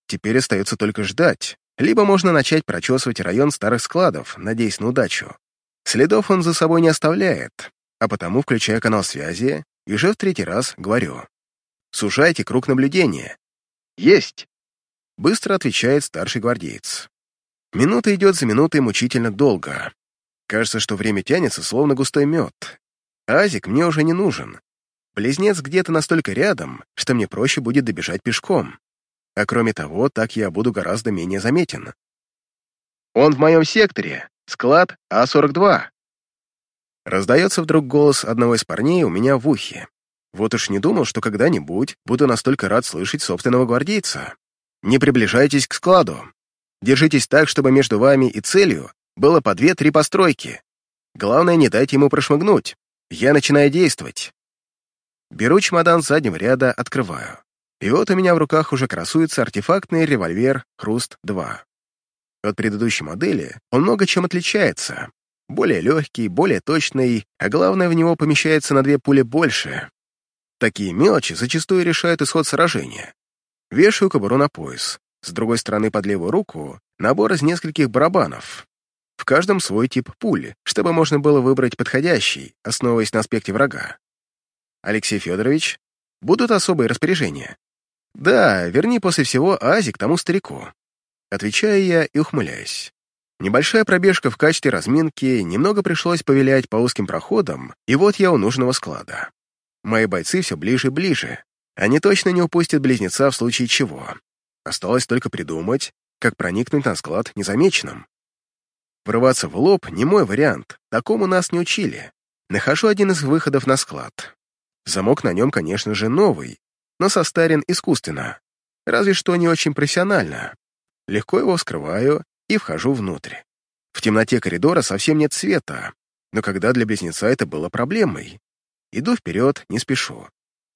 Теперь остается только ждать, либо можно начать прочесывать район старых складов, надеясь на удачу. Следов он за собой не оставляет, а потому включаю канал связи и уже в третий раз говорю. «Сужайте круг наблюдения». «Есть!» — быстро отвечает старший гвардеец. Минута идет за минутой мучительно долго. Кажется, что время тянется, словно густой мед. Азик мне уже не нужен, Близнец где-то настолько рядом, что мне проще будет добежать пешком. А кроме того, так я буду гораздо менее заметен. «Он в моем секторе. Склад А-42». Раздается вдруг голос одного из парней у меня в ухе. Вот уж не думал, что когда-нибудь буду настолько рад слышать собственного гвардейца. Не приближайтесь к складу. Держитесь так, чтобы между вами и целью было по две-три постройки. Главное, не дайте ему прошмыгнуть. Я начинаю действовать. Беру чемодан с заднего ряда, открываю. И вот у меня в руках уже красуется артефактный револьвер «Хруст-2». От предыдущей модели он много чем отличается. Более легкий, более точный, а главное, в него помещается на две пули больше. Такие мелочи зачастую решают исход сражения. Вешаю кобуру на пояс. С другой стороны под левую руку набор из нескольких барабанов. В каждом свой тип пули, чтобы можно было выбрать подходящий, основываясь на аспекте врага. Алексей Федорович, будут особые распоряжения? Да, верни после всего Ази к тому старику. Отвечаю я и ухмыляюсь. Небольшая пробежка в качестве разминки, немного пришлось повилять по узким проходам, и вот я у нужного склада. Мои бойцы все ближе и ближе. Они точно не упустят близнеца в случае чего. Осталось только придумать, как проникнуть на склад незамеченным. Врываться в лоб — не мой вариант, такому нас не учили. Нахожу один из выходов на склад. Замок на нем, конечно же, новый, но состарен искусственно, разве что не очень профессионально. Легко его вскрываю и вхожу внутрь. В темноте коридора совсем нет света, но когда для близнеца это было проблемой, Иду вперед, не спешу.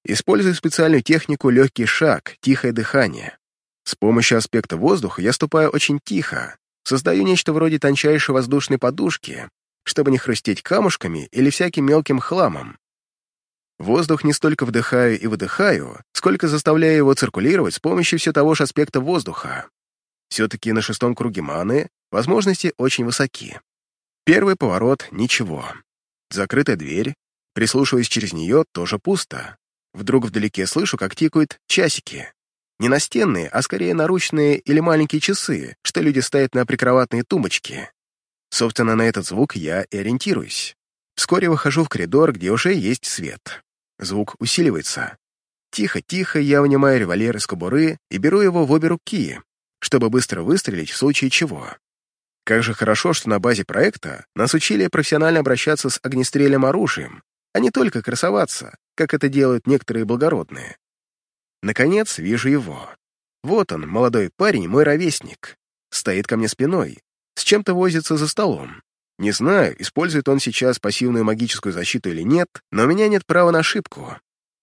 Использую специальную технику «легкий шаг», «тихое дыхание». С помощью аспекта воздуха я ступаю очень тихо, создаю нечто вроде тончайшей воздушной подушки, чтобы не хрустеть камушками или всяким мелким хламом. Воздух не столько вдыхаю и выдыхаю, сколько заставляю его циркулировать с помощью все того же аспекта воздуха. Все-таки на шестом круге маны возможности очень высоки. Первый поворот — ничего. Закрытая дверь, Прислушиваясь через нее, тоже пусто. Вдруг вдалеке слышу, как тикают часики. Не настенные, а скорее наручные или маленькие часы, что люди ставят на прикроватные тумбочки. Собственно, на этот звук я и ориентируюсь. Вскоре выхожу в коридор, где уже есть свет. Звук усиливается. Тихо-тихо я вынимаю револьвер из кобуры и беру его в обе руки, чтобы быстро выстрелить в случае чего. Как же хорошо, что на базе проекта нас учили профессионально обращаться с огнестрельным оружием, а не только красоваться, как это делают некоторые благородные. Наконец, вижу его. Вот он, молодой парень, мой ровесник. Стоит ко мне спиной, с чем-то возится за столом. Не знаю, использует он сейчас пассивную магическую защиту или нет, но у меня нет права на ошибку.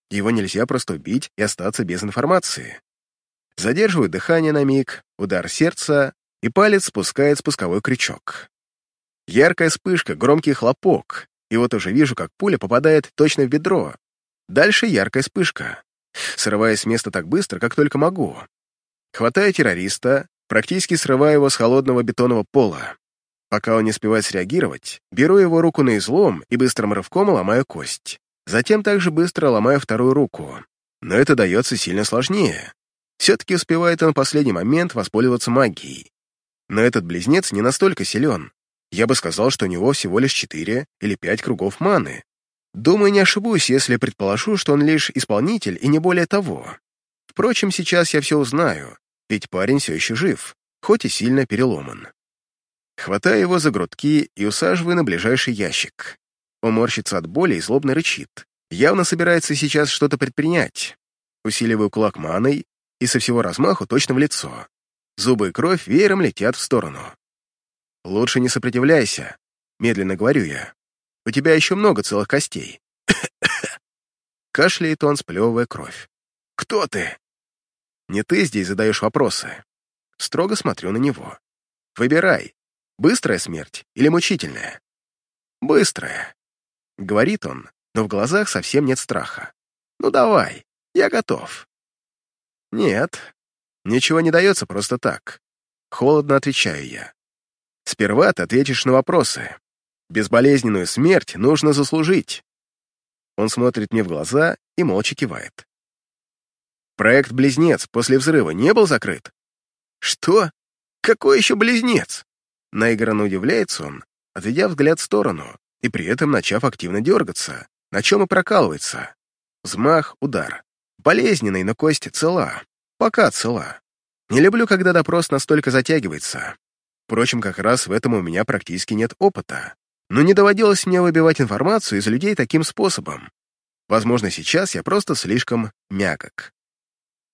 Его нельзя просто убить и остаться без информации. Задерживаю дыхание на миг, удар сердца, и палец спускает спусковой крючок. Яркая вспышка, громкий хлопок, и вот уже вижу, как пуля попадает точно в бедро. Дальше яркая вспышка. Срываясь с места так быстро, как только могу. Хватаю террориста, практически срываю его с холодного бетонного пола. Пока он не успевает среагировать, беру его руку на излом и быстрым рывком ломаю кость. Затем также быстро ломаю вторую руку. Но это дается сильно сложнее. Все-таки успевает он в последний момент воспользоваться магией. Но этот близнец не настолько силен, я бы сказал, что у него всего лишь четыре или пять кругов маны. Думаю, не ошибусь, если предположу, что он лишь исполнитель и не более того. Впрочем, сейчас я все узнаю, ведь парень все еще жив, хоть и сильно переломан. Хватаю его за грудки и усаживаю на ближайший ящик. Он морщится от боли и злобно рычит. Явно собирается сейчас что-то предпринять. Усиливаю кулак маной и со всего размаху точно в лицо. Зубы и кровь веером летят в сторону. «Лучше не сопротивляйся», — медленно говорю я. «У тебя еще много целых костей». Кашляет он, сплевывая кровь. «Кто ты?» «Не ты здесь задаешь вопросы». Строго смотрю на него. «Выбирай, быстрая смерть или мучительная?» «Быстрая», — говорит он, но в глазах совсем нет страха. «Ну давай, я готов». «Нет, ничего не дается просто так», — холодно отвечаю я. Сперва ты ответишь на вопросы. Безболезненную смерть нужно заслужить. Он смотрит мне в глаза и молча кивает. Проект «Близнец» после взрыва не был закрыт? Что? Какой еще близнец? Наигранно удивляется он, отведя взгляд в сторону и при этом начав активно дергаться, на чем и прокалывается. Взмах, удар. Болезненный, но кость цела. Пока цела. Не люблю, когда допрос настолько затягивается. Впрочем, как раз в этом у меня практически нет опыта. Но не доводилось мне выбивать информацию из людей таким способом. Возможно, сейчас я просто слишком мягок.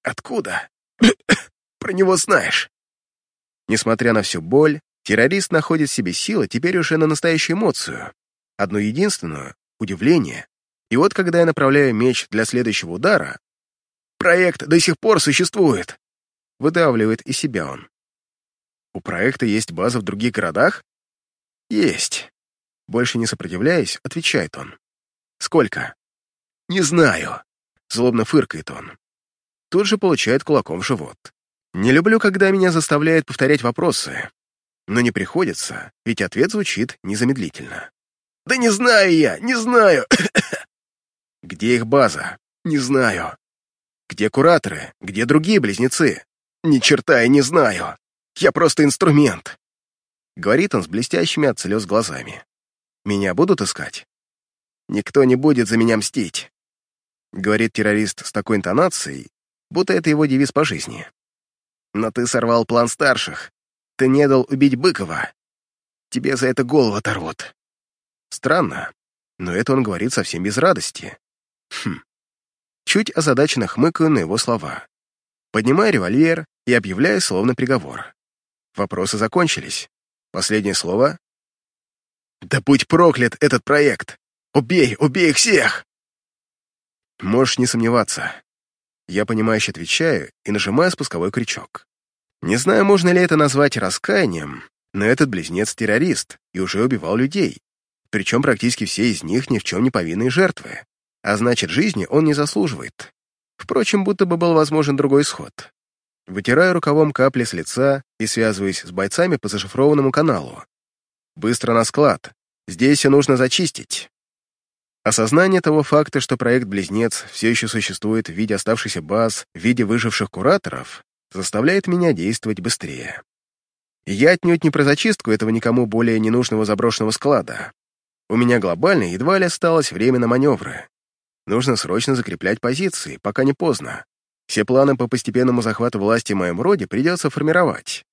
Откуда? Про него знаешь. Несмотря на всю боль, террорист находит в себе силы теперь уже на настоящую эмоцию. Одну единственную — удивление. И вот когда я направляю меч для следующего удара, проект до сих пор существует. Выдавливает из себя он. У проекта есть база в других городах? Есть. Больше не сопротивляясь, отвечает он. Сколько? Не знаю. Злобно фыркает он. Тут же получает кулаком в живот. Не люблю, когда меня заставляют повторять вопросы. Но не приходится, ведь ответ звучит незамедлительно. «Да не знаю я, не знаю!» «Где их база?» «Не знаю». «Где кураторы? Где другие близнецы?» «Ни черта я не знаю. Я просто инструмент», — говорит он с блестящими от слез глазами. «Меня будут искать?» «Никто не будет за меня мстить», — говорит террорист с такой интонацией, будто это его девиз по жизни. «Но ты сорвал план старших. Ты не дал убить Быкова. Тебе за это голову оторвут». Странно, но это он говорит совсем без радости. Хм. Чуть озадаченно хмыкаю на его слова. Поднимаю револьвер и объявляю словно приговор. Вопросы закончились. Последнее слово. «Да будь проклят этот проект! Убей, убей их всех!» Можешь не сомневаться. Я понимающе отвечаю и нажимаю спусковой крючок. Не знаю, можно ли это назвать раскаянием, но этот близнец-террорист и уже убивал людей. Причем практически все из них ни в чем не повинные жертвы. А значит, жизни он не заслуживает. Впрочем, будто бы был возможен другой исход. Вытираю рукавом капли с лица и связываюсь с бойцами по зашифрованному каналу. Быстро на склад. Здесь все нужно зачистить. Осознание того факта, что проект «Близнец» все еще существует в виде оставшихся баз, в виде выживших кураторов, заставляет меня действовать быстрее. И я отнюдь не про зачистку этого никому более ненужного заброшенного склада. У меня глобально едва ли осталось время на маневры. Нужно срочно закреплять позиции, пока не поздно. Все планы по постепенному захвату власти в моем роде придется формировать.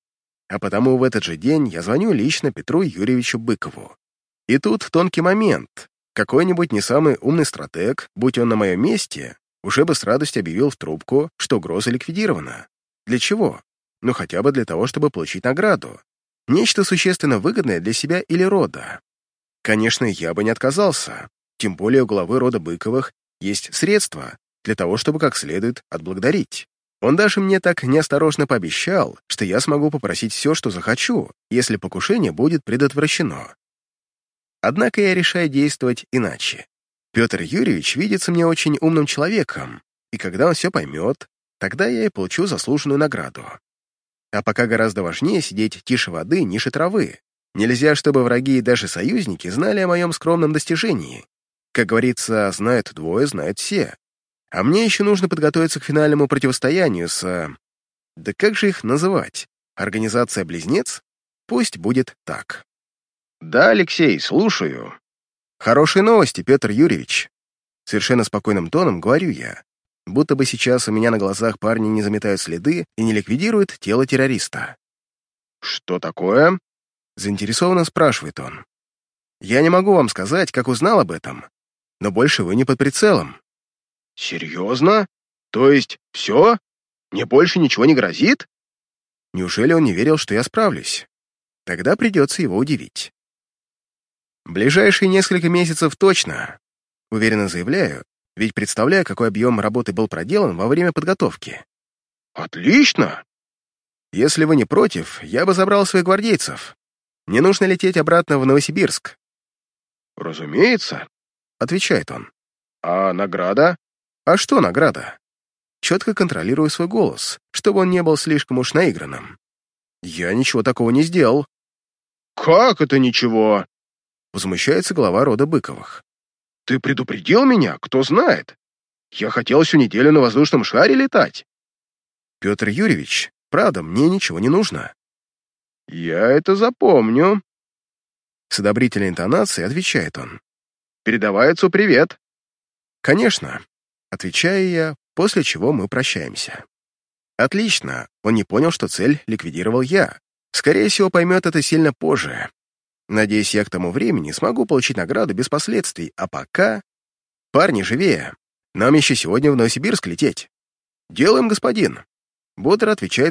А потому в этот же день я звоню лично Петру Юрьевичу Быкову. И тут тонкий момент. Какой-нибудь не самый умный стратег, будь он на моем месте, уже бы с радостью объявил в трубку, что угроза ликвидирована. Для чего? Ну, хотя бы для того, чтобы получить награду. Нечто существенно выгодное для себя или рода. Конечно, я бы не отказался, тем более у главы рода Быковых есть средства, для того, чтобы как следует отблагодарить. Он даже мне так неосторожно пообещал, что я смогу попросить все, что захочу, если покушение будет предотвращено. Однако я решаю действовать иначе. Петр Юрьевич видится мне очень умным человеком, и когда он все поймет, тогда я и получу заслуженную награду. А пока гораздо важнее сидеть тише воды, ниже травы. Нельзя, чтобы враги и даже союзники знали о моем скромном достижении. Как говорится, знают двое, знают все. А мне еще нужно подготовиться к финальному противостоянию с... Да как же их называть? Организация «Близнец»? Пусть будет так. Да, Алексей, слушаю. Хорошие новости, Петр Юрьевич. Совершенно спокойным тоном говорю я, будто бы сейчас у меня на глазах парни не заметают следы и не ликвидируют тело террориста. «Что такое?» — заинтересованно спрашивает он. «Я не могу вам сказать, как узнал об этом, но больше вы не под прицелом. «Серьезно? То есть все? Мне больше ничего не грозит?» Неужели он не верил, что я справлюсь? Тогда придется его удивить. Ближайшие несколько месяцев точно, уверенно заявляю, ведь представляю, какой объем работы был проделан во время подготовки. Отлично! Если вы не против, я бы забрал своих гвардейцев. Не нужно лететь обратно в Новосибирск. Разумеется, отвечает он. А награда? А что награда? Четко контролирую свой голос, чтобы он не был слишком уж наигранным. Я ничего такого не сделал. Как это ничего? Возмущается глава рода Быковых. Ты предупредил меня, кто знает. Я хотел всю неделю на воздушном шаре летать. Петр Юрьевич, правда, мне ничего не нужно. Я это запомню. С одобрительной интонацией отвечает он. Передавай отцу привет. Конечно, Отвечаю я, после чего мы прощаемся. Отлично, он не понял, что цель ликвидировал я. Скорее всего, поймет это сильно позже. Надеюсь, я к тому времени смогу получить награду без последствий, а пока... Парни, живее! Нам еще сегодня в Новосибирск лететь. Делаем, господин. Бодро отвечает